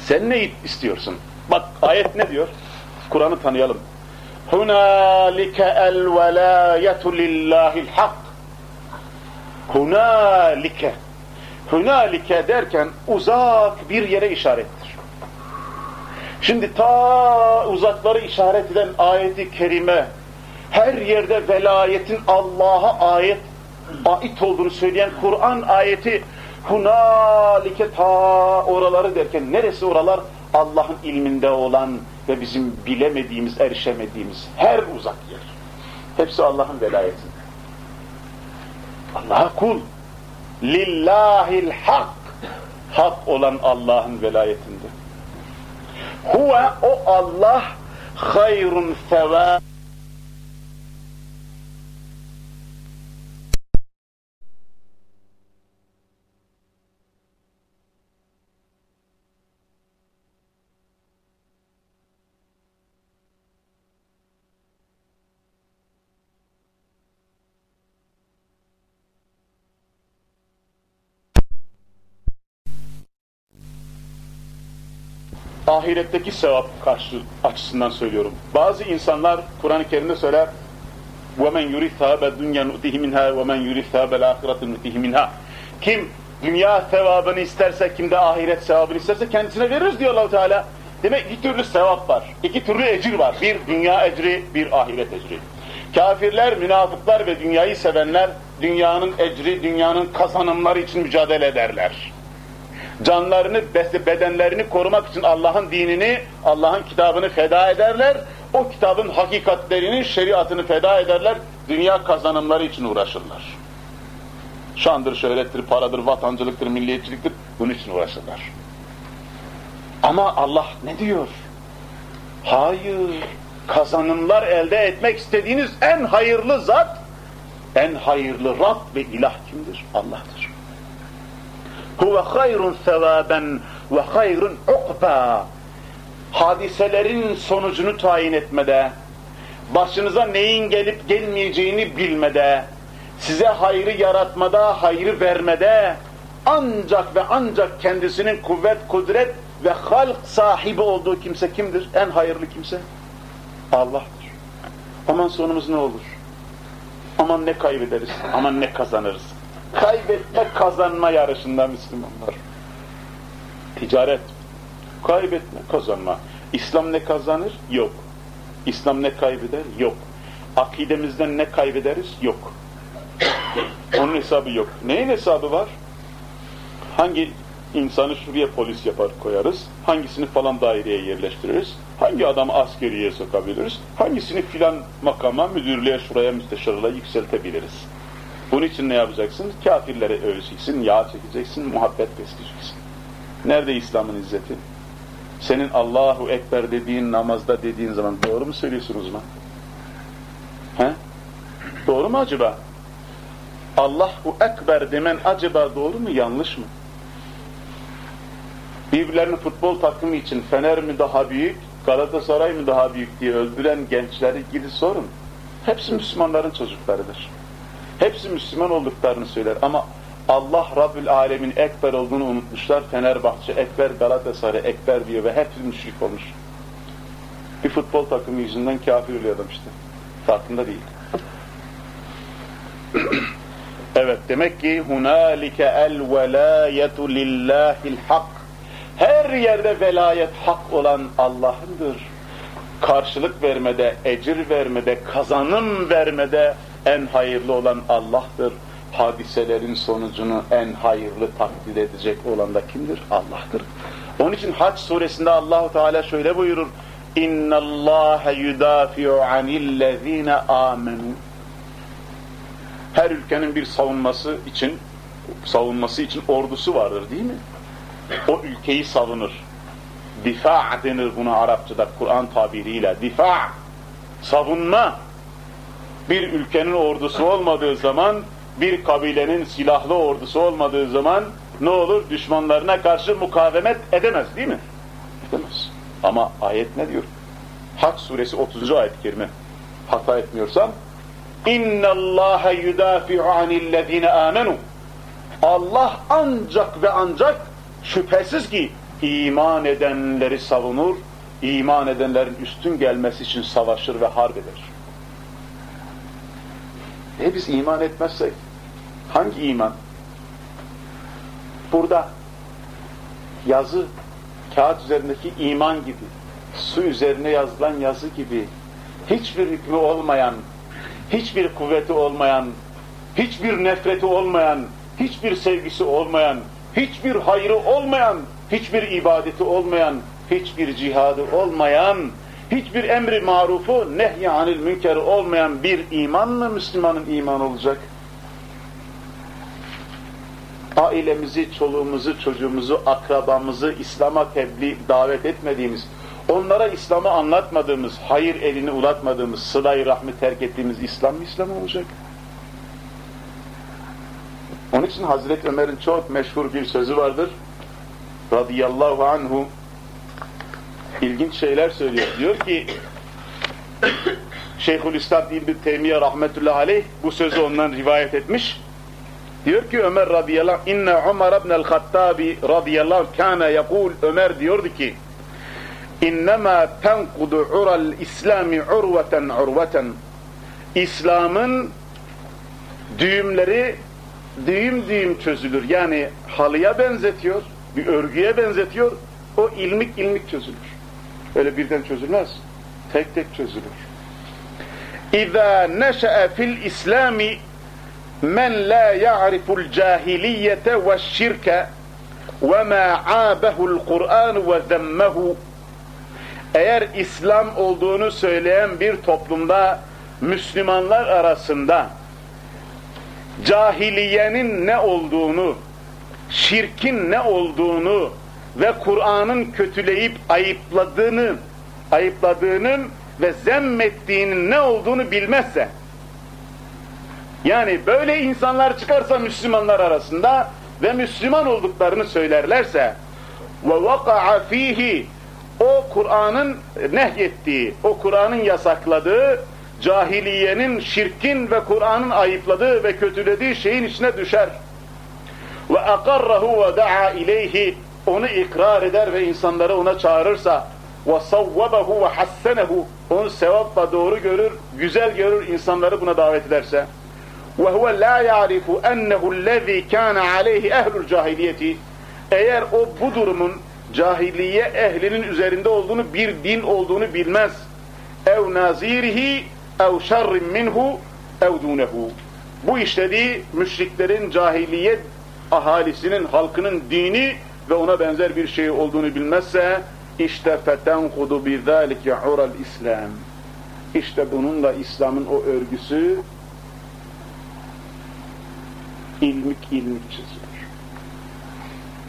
[SPEAKER 1] Sen ne istiyorsun? Bak ayet ne diyor? Kur'an'ı tanıyalım. El velayetu lillahil hak. Hunalike. Hunalike derken uzak bir yere işarettir. Şimdi ta uzakları işaret eden ayeti kerime her yerde velayetin Allah'a ayet ait olduğunu söyleyen Kur'an ayeti hunalike ta oraları derken neresi oralar? Allah'ın ilminde olan ve bizim bilemediğimiz, erişemediğimiz her uzak yer. Hepsi Allah'ın velayetinde. Allah'a kul. Lillahil hak. Hak olan Allah'ın velayetinde. Huve o Allah hayrun sevâb ahiretteki sevap karşı açısından söylüyorum. Bazı insanlar Kur'an-ı Kerim'de söyler وَمَنْ يُرِثْ ثَابَ الدُّنْيَا نُؤْتِهِ مِنْهَا وَمَنْ يُرِثْ ثَابَ الْآخِرَةِ نُؤْتِهِ مِنْهَا Kim dünya sevabını isterse, kim de ahiret sevabını isterse kendisine veririz diyor allah Teala. Demek iki türlü sevap var. iki türlü ecir var. Bir dünya ecri, bir ahiret ecri. Kafirler, münafıklar ve dünyayı sevenler dünyanın ecri, dünyanın kazanımları için mücadele ederler canlarını, bedenlerini korumak için Allah'ın dinini, Allah'ın kitabını feda ederler. O kitabın hakikatlerini, şeriatını feda ederler. Dünya kazanımları için uğraşırlar. Şandır, şöhrettir, paradır, vatancılıktır, milliyetçiliktir. Bunun için uğraşırlar. Ama Allah ne diyor? Hayır. Kazanımlar elde etmek istediğiniz en hayırlı zat, en hayırlı Rab ve ilah kimdir? Allah'tır huve hayrun sevaben ve hayrun ukba hadiselerin sonucunu tayin etmede başınıza neyin gelip gelmeyeceğini bilmede size hayrı yaratmada, hayrı vermede ancak ve ancak kendisinin kuvvet, kudret ve halk sahibi olduğu kimse kimdir? En hayırlı kimse? Allah'tır. Aman sonumuz ne olur? Aman ne kaybederiz? Aman ne kazanırız? Kaybetme kazanma yarışında Müslümanlar. Ticaret, kaybetme kazanma. İslam ne kazanır? Yok. İslam ne kaybeder? Yok. Akidemizden ne kaybederiz? Yok. Onun hesabı yok. Neyin hesabı var? Hangi insanı şuraya polis yapar koyarız? Hangisini falan daireye yerleştiririz? Hangi adamı askeriye sokabiliriz? Hangisini filan makama, müdürlüğe, şuraya, müsteşarlığa yükseltebiliriz? Bunun için ne yapacaksın? Kafirlere öveceksin, yağ çekeceksin, muhabbet besleyeceksin. Nerede İslam'ın izzeti? Senin Allahu Ekber dediğin namazda dediğin zaman doğru mu söylüyorsunuz mu? He? Doğru mu acaba? Allahu Ekber demen acaba doğru mu yanlış mı? Birbirlerini futbol takımı için Fener mi daha büyük, Galatasaray mı daha büyük diye öldüren gençleri gidin sorun. Hepsi Müslümanların çocuklarıdır. Hepsi Müslüman olduklarını söyler ama Allah Rabbül Alemin Ekber olduğunu unutmuşlar. Fenerbahçe Ekber, Galatasaray Ekber diyor ve hepsi müşrik olmuş. Bir futbol takımı yüzünden kafir oluyor adam işte. Farkında değil. evet demek ki hunalike el velayetu lillahil hak. Her yerde velayet hak olan Allah'ındır. Karşılık vermede, ecir vermede, kazanım vermede, en hayırlı olan Allah'tır. Hadiselerin sonucunu en hayırlı takdir edecek olan da kimdir? Allah'tır. Onun için Hac suresinde Allahu Teala şöyle buyurur. İnna Allah yudafi'u anillezine amenu. Her ülkenin bir savunması için savunması için ordusu vardır değil mi? O ülkeyi savunur. Difa denir buna Arapçada Kur'an tabiriyle. Difa, savunma Bir ülkenin ordusu olmadığı zaman, bir kabilenin silahlı ordusu olmadığı zaman ne olur? Düşmanlarına karşı mukavemet edemez değil mi? Edemez. Ama ayet ne diyor? Hac suresi 30. ayet-i kerime. Hata etmiyorsam اِنَّ اللّٰهَ يُدَافِعُ عَنِ الَّذ۪ينَ آمَنُوا Allah ancak ve ancak şüphesiz ki iman edenleri savunur, iman edenlerin üstün gelmesi için savaşır ve harp eder. E biz iman etmezsek, hangi iman? Burada yazı, kağıt üzerindeki iman gibi, su üzerine yazılan yazı gibi, hiçbir hükmü olmayan, hiçbir kuvveti olmayan, hiçbir nefreti olmayan, hiçbir sevgisi olmayan, hiçbir hayrı olmayan, hiçbir ibadeti olmayan, hiçbir cihadı olmayan, hiçbir emri marufu nehy anil münkeri olmayan bir iman mı Müslümanın iman olacak? Ailemizi, çoluğumuzu, çocuğumuzu, akrabamızı İslam'a tebliğ, davet etmediğimiz, onlara İslam'ı anlatmadığımız, hayır elini uzatmadığımız, sıla-i rahmi terk ettiğimiz İslam mı İslam olacak? Onun için Hazreti Ömer'in çok meşhur bir sözü vardır. Radıyallahu anhu ilginç şeyler söylüyor. Diyor ki Şeyhülislam İbn Teymiye rahmetullahi aleyh bu sözü ondan rivayet etmiş. Diyor ki Ömer radıyallahu anh inne Ömer ibn el-Hattabi radıyallahu anh kana yakul Ömer diyordu ki innema tenkudu ural İslami urveten urveten İslam'ın düğümleri düğüm düğüm çözülür. Yani halıya benzetiyor, bir örgüye benzetiyor. O ilmik ilmik çözülür. Öyle birden çözülmez. Tek tek çözülür. İza neşe'e fil İslami men la ya'riful cahiliyete ve şirke ve ma abehu'l Kur'an ve zemmehu eğer İslam olduğunu söyleyen bir toplumda Müslümanlar arasında cahiliyenin ne olduğunu, şirkin ne olduğunu ve Kur'an'ın kötüleyip ayıpladığını, ayıpladığının ve zemmettiğinin ne olduğunu bilmezse, yani böyle insanlar çıkarsa Müslümanlar arasında ve Müslüman olduklarını söylerlerse vaka'a fihi o Kur'an'ın nehyettiği, o Kur'an'ın yasakladığı cahiliyenin, şirkin ve Kur'an'ın ayıpladığı ve kötülediği şeyin içine düşer. Ve da'a ileyhi onu ikrar eder ve insanları ona çağırırsa ve hassenehu onu sevapla doğru görür, güzel görür insanları buna davet ederse huve la ya'rifu ennehu allazi kana aleyhi ehlul cahiliyeti eğer o bu durumun cahiliye ehlinin üzerinde olduğunu bir din olduğunu bilmez ev nazirihi ev şerrin minhu ev dunehu. Bu işlediği müşriklerin cahiliye ahalisinin, halkının dini ve ona benzer bir şey olduğunu bilmezse işte fetenkudu bizalike ural İslam. İşte bununla İslam'ın o örgüsü ilmik ilmik çizilir.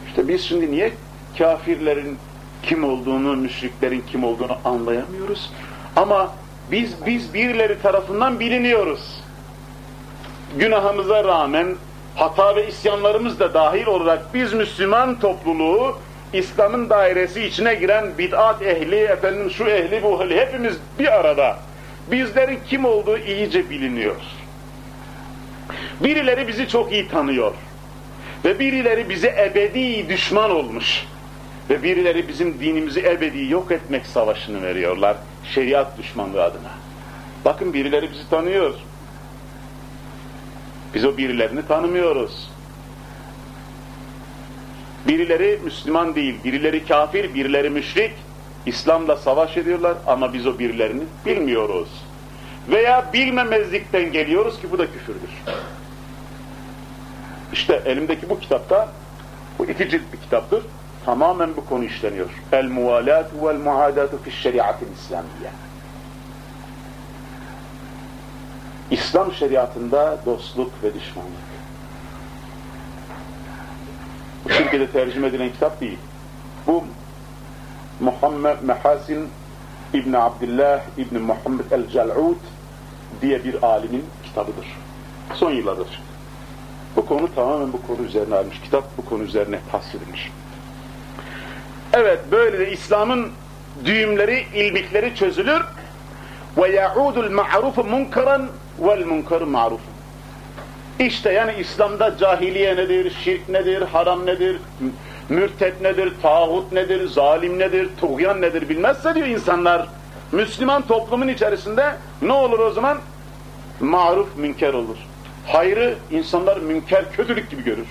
[SPEAKER 1] İşte biz şimdi niye kafirlerin kim olduğunu, müşriklerin kim olduğunu anlayamıyoruz? Ama biz biz birileri tarafından biliniyoruz. Günahımıza rağmen hata ve isyanlarımız da dahil olarak biz Müslüman topluluğu İslam'ın dairesi içine giren bid'at ehli, efendim şu ehli bu ehli hepimiz bir arada. Bizlerin kim olduğu iyice biliniyor. Birileri bizi çok iyi tanıyor. Ve birileri bize ebedi düşman olmuş. Ve birileri bizim dinimizi ebedi yok etmek savaşını veriyorlar. Şeriat düşmanlığı adına. Bakın birileri bizi tanıyor. Biz o birilerini tanımıyoruz. Birileri Müslüman değil, birileri kafir, birileri müşrik. İslam'la savaş ediyorlar ama biz o birilerini bilmiyoruz. Veya bilmemezlikten geliyoruz ki bu da küfürdür. İşte elimdeki bu kitapta, bu iki cilt bir kitaptır. Tamamen bu konu işleniyor. El muvalat vel İslam şeriatında dostluk ve düşmanlık. Bu Türkiye'de tercüme edilen kitap değil. Bu Muhammed Mehasin İbn Abdullah İbn Muhammed el-Cel'ud diye bir alimin kitabıdır. Son yıllardır. Bu konu tamamen bu konu üzerine almış. Kitap bu konu üzerine tahsil Evet, böyle de İslam'ın düğümleri, ilmikleri çözülür. Ve ya'udul ma'rufu vel munkaru ma'ruf. İşte yani İslam'da cahiliye nedir, şirk nedir, haram nedir, mürtet nedir, tağut nedir, zalim nedir, tuğyan nedir bilmezse diyor insanlar. Müslüman toplumun içerisinde ne olur o zaman? Maruf münker olur. Hayrı insanlar münker, kötülük gibi görür.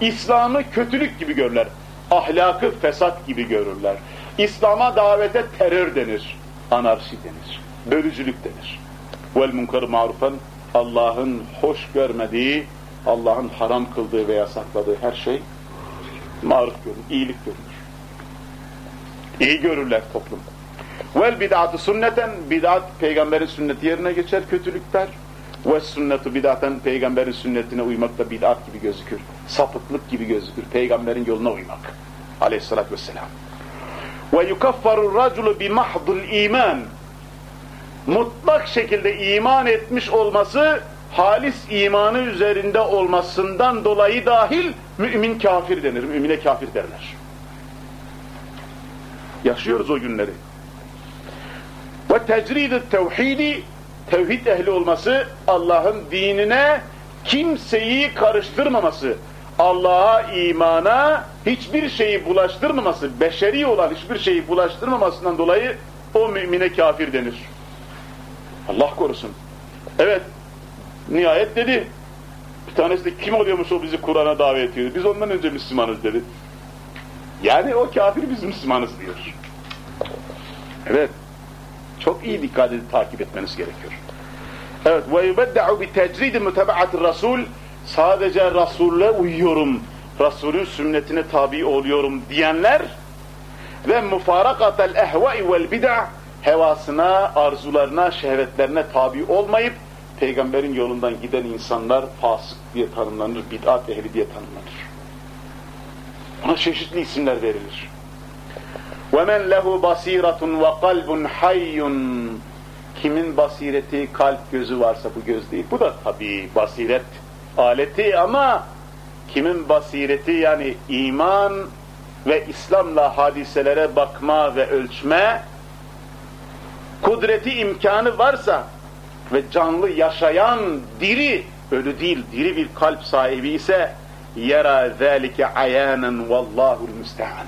[SPEAKER 1] İslam'ı kötülük gibi görürler. Ahlakı fesat gibi görürler. İslam'a davete terör denir. Anarşi denir. Bölücülük denir. Vel munkar marufen Allah'ın hoş görmediği, Allah'ın haram kıldığı ve yasakladığı her şey maruf görünür, iyilik görünür. İyi görürler toplum. Vel bid'atı sünneten, bid'at peygamberin sünneti yerine geçer kötülükler. Ve sünnetu bid'aten peygamberin sünnetine uymak da bid'at gibi gözükür. Sapıklık gibi gözükür. Peygamberin yoluna uymak. Aleyhissalatü vesselam. Ve yukaffaru raculu bi mahdul iman. Mutlak şekilde iman etmiş olması halis imanı üzerinde olmasından dolayı dahil mümin kafir denir. Mümine kafir derler. Yaşıyoruz o günleri. Ve tecrid-i tevhidi tevhid ehli olması, Allah'ın dinine kimseyi karıştırmaması, Allah'a, imana hiçbir şeyi bulaştırmaması, beşeri olan hiçbir şeyi bulaştırmamasından dolayı o mümine kafir denir. Allah korusun. Evet, nihayet dedi. Bir tanesi de kim oluyormuş o bizi Kur'an'a davet ediyor. Biz ondan önce Müslümanız dedi. Yani o kafir biz Müslümanız diyor. Evet. Çok iyi dikkat edip takip etmeniz gerekiyor. Evet. Bi tecridi mutaba'atir Rasul. Sadece Resul'e uyuyorum. Resul'ün sünnetine tabi oluyorum diyenler ve ehva'i vel bid'a hevasına, arzularına, şehvetlerine tabi olmayıp peygamberin yolundan giden insanlar fasık diye tanımlanır, bid'at ehli diye tanımlanır. Ona çeşitli isimler verilir. وَمَنْ لَهُ بَصِيرَةٌ وَقَلْبٌ حَيٌّ Kimin basireti, kalp gözü varsa bu göz değil. Bu da tabii basiret aleti ama kimin basireti yani iman ve İslam'la hadiselere bakma ve ölçme kudreti imkanı varsa ve canlı yaşayan diri ölü değil diri bir kalp sahibi ise yera zâlike ayânen vallâhul müstehan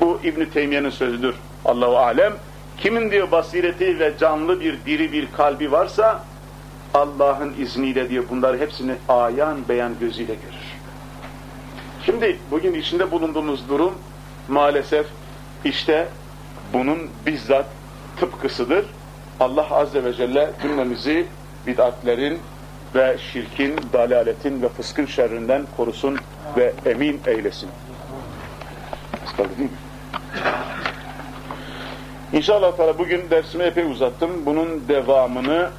[SPEAKER 1] bu İbn Teymiye'nin sözüdür. Allahu alem. Kimin diyor basireti ve canlı bir diri bir kalbi varsa Allah'ın izniyle diyor bunları hepsini ayan beyan gözüyle görür. Şimdi bugün içinde bulunduğumuz durum maalesef işte bunun bizzat tıpkısıdır. Allah Azze ve Celle cümlemizi bid'atlerin ve şirkin, dalaletin ve fıskın şerrinden korusun ve emin eylesin. İnşallah Teala bugün dersimi epey uzattım. Bunun devamını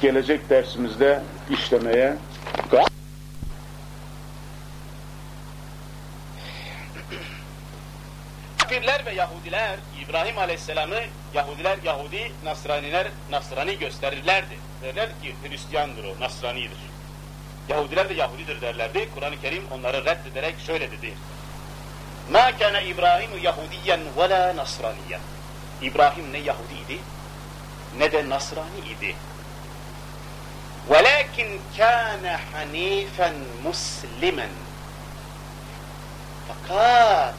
[SPEAKER 1] gelecek dersimizde işlemeye
[SPEAKER 2] Kafirler ve Yahudiler İbrahim Aleyhisselam'ı Yahudiler Yahudi, Nasraniler Nasrani gösterirlerdi. Derler ki Hristiyandır o, Nasranidir. Yahudiler de Yahudidir derlerdi. Kur'an-ı Kerim onları reddederek şöyle dedi. مَا كَانَ İbrahim Yahudiyen وَلَا نَصْرَانِيًّا İbrahim ne Yahudiydi ne de Nasrani idi. وَلَكِنْ كَانَ حَن۪يفًا مُسْلِمًا Fakat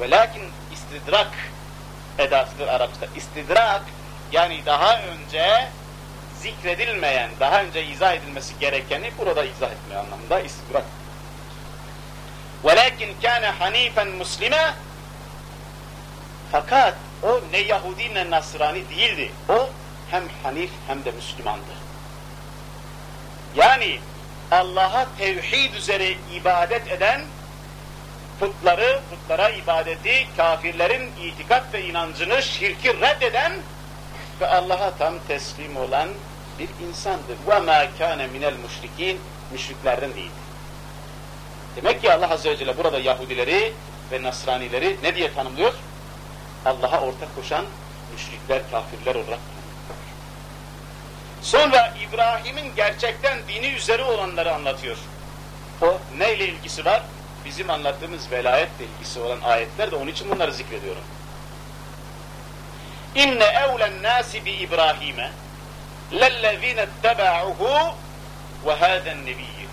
[SPEAKER 2] velakin istidrak edasıdır Arapçada. İstidrak yani daha önce zikredilmeyen, daha önce izah edilmesi gerekeni burada izah etme anlamında istidrak. وَلَكِنْ كَانَ حَن۪يفًا مُسْلِمًا Fakat o ne Yahudi ne Nasrani değildi. O hem Hanif hem de Müslümandı. Yani Allah'a tevhid üzere ibadet eden putları, putlara ibadeti, kafirlerin itikat ve inancını, şirki reddeden
[SPEAKER 1] ve Allah'a tam teslim olan bir insandı. وَمَا كَانَ مِنَ الْمُشْرِك۪ينَ Müşriklerden değildi. Demek ki Allah Azze ve Celle burada Yahudileri ve Nasranileri ne diye tanımlıyor? Allah'a ortak koşan müşrikler, kafirler olarak Sonra İbrahim'in gerçekten dini üzeri olanları anlatıyor. O neyle ilgisi var? Bizim anlattığımız velayetle ilgisi olan ayetler de onun için bunları zikrediyorum. İnne evlen nasi bi İbrahim'e lellezine etteba'uhu ve hâden nebiyyü.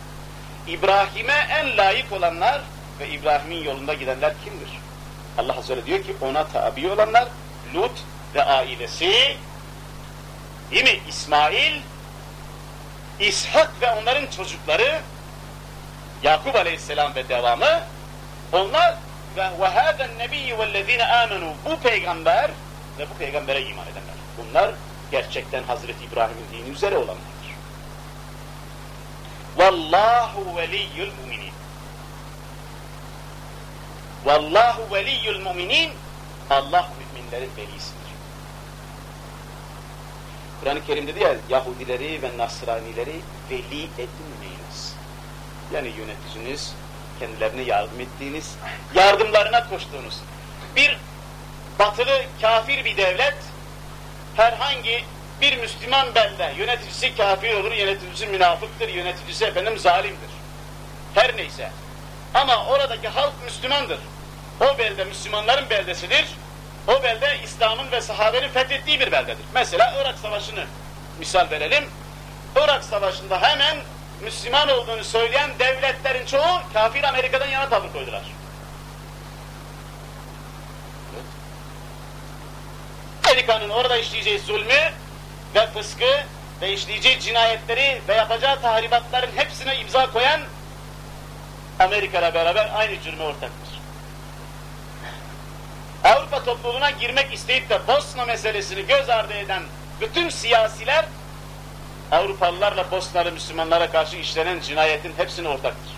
[SPEAKER 1] İbrahim'e en layık olanlar ve İbrahim'in yolunda gidenler kimdir? Allah Azze ve diyor ki ona tabi olanlar Lut ve ailesi değil mi? İsmail, İshak ve onların çocukları Yakup Aleyhisselam ve devamı onlar ve وَهَذَا النَّبِيِّ وَالَّذ۪ينَ آمَنُوا bu peygamber ve bu peygambere iman edenler. Bunlar gerçekten Hazreti İbrahim'in dini üzere olanlardır. Vallahu veliyyul muminin. Vallahu veliyyul muminin. Allah müminlerin velisidir. Kur'an-ı Kerim dedi ya Yahudileri ve Nasranileri veli edinmeyiniz. yani yöneticiniz, kendilerine yardım ettiğiniz, yardımlarına koştuğunuz. Bir batılı kafir bir devlet herhangi bir Müslüman belde yöneticisi kafir olur, yöneticisi münafıktır, yöneticisi efendim zalimdir. Her neyse. Ama oradaki halk Müslümandır. O belde Müslümanların beldesidir. O belde İslam'ın ve sahabenin fethettiği bir beldedir. Mesela Irak Savaşı'nı misal verelim. Irak Savaşı'nda hemen Müslüman olduğunu söyleyen devletlerin çoğu kafir Amerika'dan yana tavır koydular. Amerika'nın orada işleyeceği zulmü ve fıskı ve işleyeceği cinayetleri ve yapacağı tahribatların hepsine imza koyan Amerika'la beraber aynı cürme ortaktır. Avrupa topluluğuna girmek isteyip de Bosna meselesini göz ardı eden bütün siyasiler Avrupalılarla Bosnalı Müslümanlara karşı işlenen cinayetin hepsine ortaktır.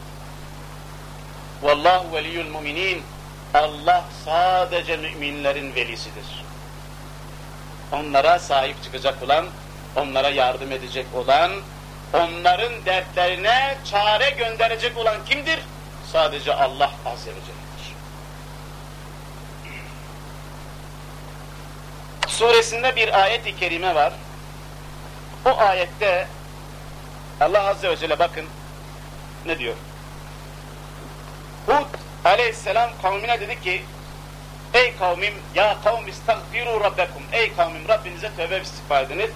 [SPEAKER 1] Vallahu veliyyul muminin Allah sadece müminlerin velisidir. Onlara sahip çıkacak olan, onlara yardım edecek olan, onların dertlerine çare gönderecek olan kimdir? Sadece Allah Azze ve Celle'dir. Suresinde bir ayet-i kerime var. O ayette Allah Azze ve Celle bakın ne diyor? Hud aleyhisselam kavmine dedi ki Ey kavmim ya kavm istagfiru rabbekum. Ey kavmim Rabbinize tövbe istiğfar ediniz.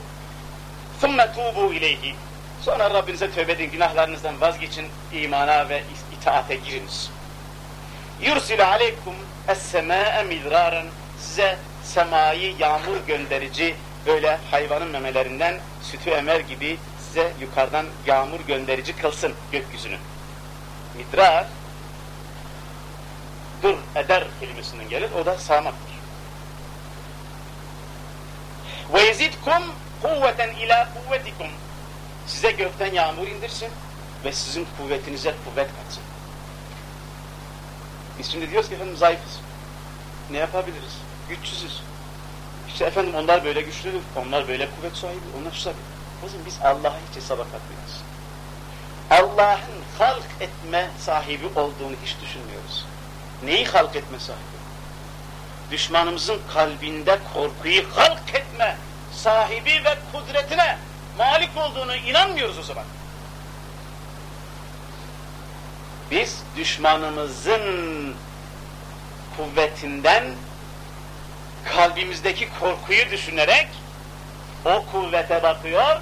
[SPEAKER 1] ثُمَّ tubu ileyhi. Sonra Rabbinize tövbe edin günahlarınızdan vazgeçin imana ve itaate giriniz. Yursil aleykum es-semâe midraren size semayı yağmur gönderici böyle hayvanın memelerinden sütü emer gibi size yukarıdan yağmur gönderici kılsın gökyüzünü. Midrar dur eder kelimesinden gelir. O da sağmaktır. Ve yezidkum kuvveten ila kuvvetikum size gökten yağmur indirsin ve sizin kuvvetinize kuvvet katsın. Biz şimdi diyoruz ki efendim zayıfız. Ne yapabiliriz? Güçsüzüz. İşte efendim onlar böyle güçlüdür, onlar böyle kuvvet sahibi, onlar şu sahibi. O zaman biz Allah'a hiç hesaba katmıyoruz. Allah'ın halk etme sahibi olduğunu hiç düşünmüyoruz. Neyi halk etme sahibi? Düşmanımızın kalbinde korkuyu halk etme sahibi ve kudretine malik olduğunu inanmıyoruz o zaman. Biz düşmanımızın kuvvetinden kalbimizdeki korkuyu düşünerek o kuvvete bakıyor,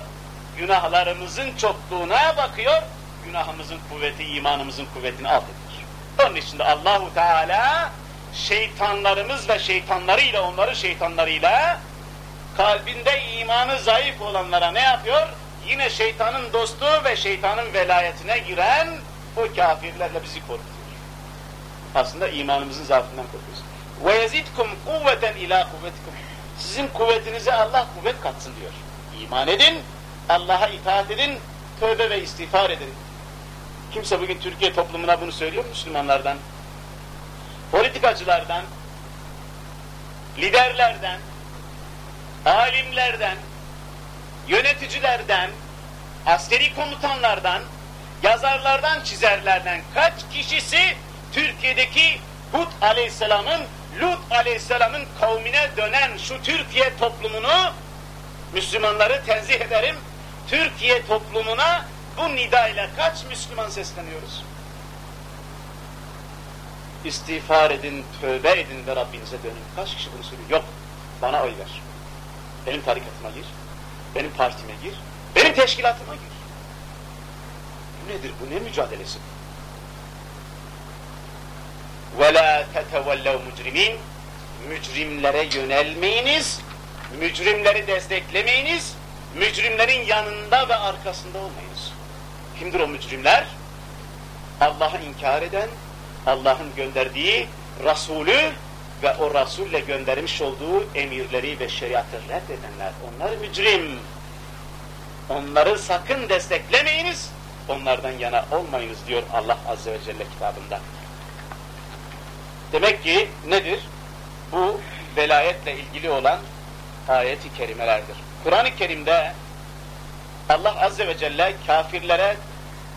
[SPEAKER 1] günahlarımızın çokluğuna bakıyor, günahımızın kuvveti, imanımızın kuvvetini alt ediyor. Onun için de Allahu Teala şeytanlarımız ve şeytanlarıyla, onları şeytanlarıyla kalbinde imanı zayıf olanlara ne yapıyor? Yine şeytanın dostu ve şeytanın velayetine giren o kafirlerle bizi korkutuyor. Aslında imanımızın zaafından ve yezidkum kuvveten ila kuvvetikum. Sizin kuvvetinize Allah kuvvet katsın diyor. İman edin, Allah'a itaat edin, tövbe ve istiğfar edin. Kimse bugün Türkiye toplumuna bunu söylüyor Müslümanlardan? Politikacılardan, liderlerden, alimlerden, yöneticilerden, askeri komutanlardan, yazarlardan, çizerlerden kaç kişisi Türkiye'deki Hud aleyhisselamın Lut aleyhisselamın kavmine dönen şu Türkiye toplumunu, Müslümanları tenzih ederim, Türkiye toplumuna bu nida ile kaç Müslüman sesleniyoruz? İstiğfar edin, tövbe edin ve Rabbinize dönün. Kaç kişi bunu söylüyor? Yok, bana oy ver. Benim tarikatıma gir, benim partime gir, benim teşkilatıma gir. Bu nedir? Bu ne mücadelesi? ve la tetevellev mücrimin mücrimlere yönelmeyiniz. Mücrimleri desteklemeyiniz. Mücrimlerin yanında ve arkasında olmayınız. Kimdir o mücrimler? Allah'ı inkar eden Allah'ın gönderdiği Resulü ve o Resul'le göndermiş olduğu emirleri ve şeriatı reddedenler onlar mücrim. Onları sakın desteklemeyiniz. Onlardan yana olmayınız diyor Allah Azze ve Celle kitabında. Demek ki nedir? Bu velayetle ilgili olan ayet-i kerimelerdir. Kur'an-ı Kerim'de Allah Azze ve Celle kafirlere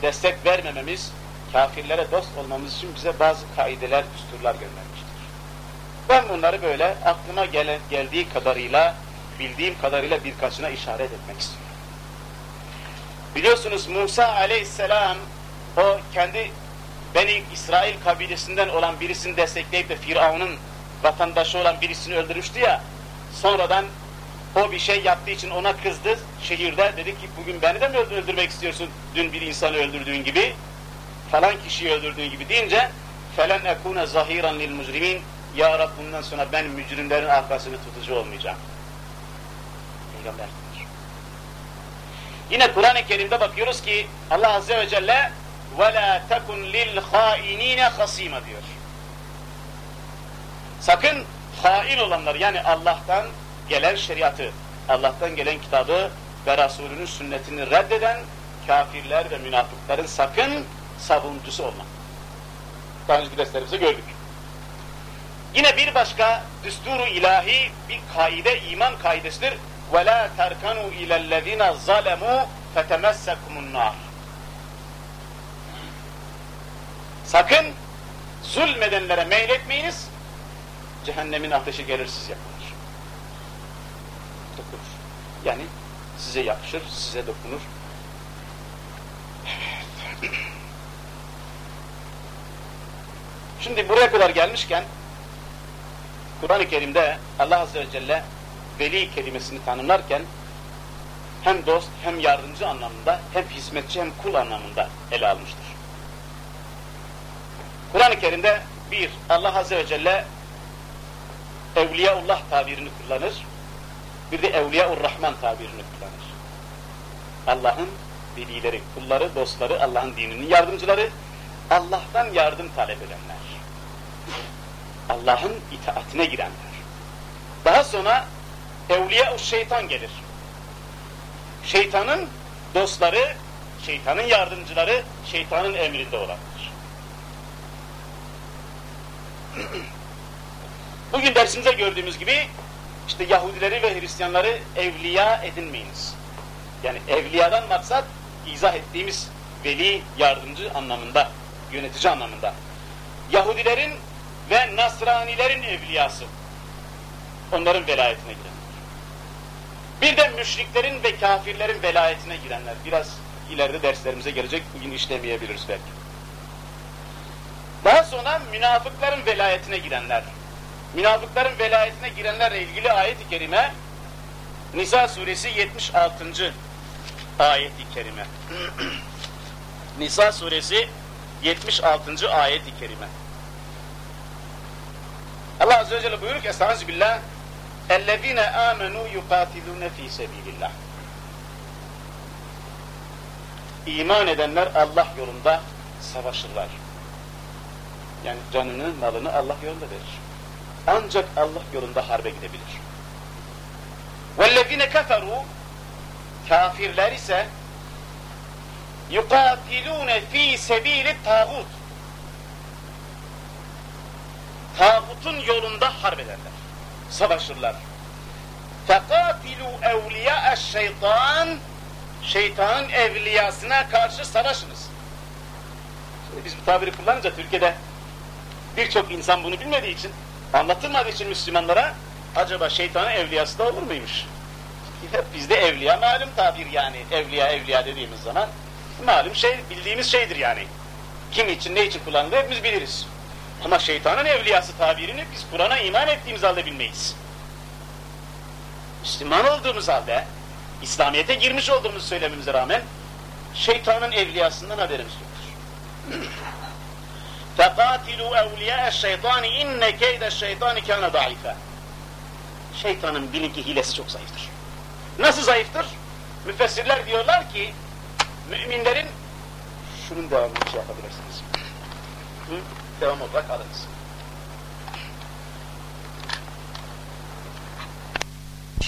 [SPEAKER 1] destek vermememiz, kafirlere dost olmamız için bize bazı kaideler, düsturlar göndermiştir. Ben bunları böyle aklıma gelen, geldiği kadarıyla, bildiğim kadarıyla birkaçına işaret etmek istiyorum. Biliyorsunuz Musa aleyhisselam o kendi Beni İsrail kabilesinden olan birisini destekleyip de Firavun'un vatandaşı olan birisini öldürmüştü ya, sonradan o bir şey yaptığı için ona kızdı. Şehirde dedi ki bugün beni de mi öldürmek istiyorsun? Dün bir insanı öldürdüğün gibi, falan kişiyi öldürdüğün gibi deyince felen ekune zahiran lil mujrimin ya Rab bundan sonra ben mücrimlerin arkasını tutucu olmayacağım. Peygamber Yine Kur'an-ı Kerim'de bakıyoruz ki Allah Azze ve Celle وَلَا تَكُنْ لِلْخَائِن۪ينَ خَص۪يمَ diyor. Sakın hain olanlar yani Allah'tan gelen şeriatı, Allah'tan gelen kitabı ve Resulünün sünnetini reddeden kafirler ve münafıkların sakın savunucusu olma. Daha önceki derslerimizde gördük. Yine bir başka düsturu ilahi bir kaide, iman kaidesidir. وَلَا تَرْكَنُوا اِلَى الَّذ۪ينَ ظَلَمُوا فَتَمَسَّكُمُ النَّارِ Sakın zulmedenlere meyletmeyiniz, cehennemin ateşi gelir siz yakılır. Dokunur. Yani size yakışır, size dokunur. Şimdi buraya kadar gelmişken Kur'an-ı Kerim'de Allah Azze ve Celle veli kelimesini tanımlarken hem dost hem yardımcı anlamında hem hizmetçi hem kul anlamında ele almıştır. Kur'an-ı Kerim'de bir, Allah Azze ve Celle Evliyaullah tabirini kullanır, bir de Evliyaur Rahman tabirini kullanır. Allah'ın velileri, kulları, dostları, Allah'ın dininin yardımcıları, Allah'tan yardım talep edenler. Allah'ın itaatine girenler. Daha sonra Evliya şeytan gelir. Şeytanın dostları, şeytanın yardımcıları, şeytanın emrinde olanlar. Bugün dersimizde gördüğümüz gibi işte Yahudileri ve Hristiyanları evliya edinmeyiniz. Yani evliyadan maksat izah ettiğimiz veli, yardımcı anlamında, yönetici anlamında. Yahudilerin ve Nasranilerin evliyası. Onların velayetine girenler. Bir de müşriklerin ve kafirlerin velayetine girenler. Biraz ileride derslerimize gelecek, bugün işlemeyebiliriz belki. Daha sonra münafıkların velayetine girenler. Münafıkların velayetine girenlerle ilgili ayet-i kerime Nisa suresi 76. ayet-i kerime. Nisa suresi 76. ayet-i kerime. Allah Azze ve Celle buyuruyor ki Estağfirullah اَلَّذ۪ينَ آمَنُوا يُقَاتِلُونَ ف۪ي سَب۪يلِ اللّٰهِ İman edenler Allah yolunda savaşırlar. Yani canını, malını Allah yolunda verir. Ancak Allah yolunda harbe gidebilir. وَالَّذ۪ينَ كَفَرُوا Kafirler ise يُقَاتِلُونَ ف۪ي سَب۪يلِ tağut Tağutun yolunda harp ederler. Savaşırlar. فَقَاتِلُوا اَوْلِيَاءَ şeytan Şeytanın evliyasına karşı savaşınız. Şimdi biz bu tabiri kullanınca Türkiye'de birçok insan bunu bilmediği için, anlatılmadığı için Müslümanlara acaba şeytanın evliyası da olur muymuş? Hep bizde evliya malum tabir yani. Evliya evliya dediğimiz zaman malum şey bildiğimiz şeydir yani. Kim için ne için kullanılır hepimiz biliriz. Ama şeytanın evliyası tabirini biz Kur'an'a iman ettiğimiz halde bilmeyiz. Müslüman olduğumuz halde, İslamiyet'e girmiş olduğumuz söylememize rağmen şeytanın evliyasından haberimiz yoktur. فَقَاتِلُوا اَوْلِيَاءَ الشَّيْطَانِ اِنَّ كَيْدَ الشَّيْطَانِ كَانَ ضَعِفًا Şeytanın bilin ki hilesi çok zayıftır. Nasıl zayıftır? Müfessirler diyorlar ki müminlerin şunun devamını şey yapabilirsiniz. Hı? Devam olarak alınız.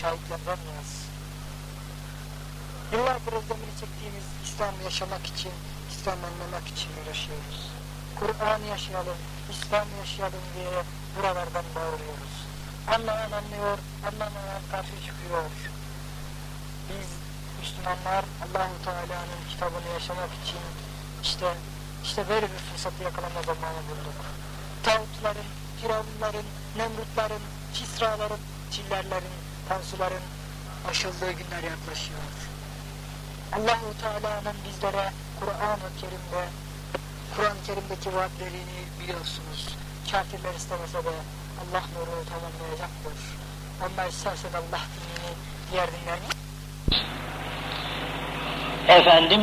[SPEAKER 3] şahitlerden yaz. Yıllardır özlemini çektiğimiz İslam'ı yaşamak için, İslam'ı anlamak için uğraşıyoruz. Kur'an'ı yaşayalım, İslam'ı yaşayalım diye buralardan bağırıyoruz. Anlayan anlıyor, anlamayan karşı çıkıyor. Biz Müslümanlar Allahu Teala'nın kitabını yaşamak için işte işte böyle bir fırsatı yakalama zamanı bulduk. Tağutların, firavunların, nemrutların, kisraların, çillerlerin, tansuların aşıldığı günler yaklaşıyor. Allahu Teala'nın bizlere Kur'an-ı Kerim'de Kur'an-ı Kerim'deki vaatlerini biliyorsunuz. Kafirler istemese de Allah nurunu tamamlayacaktır. Onlar isterse de Allah dinini diğer dinlerini
[SPEAKER 4] Efendim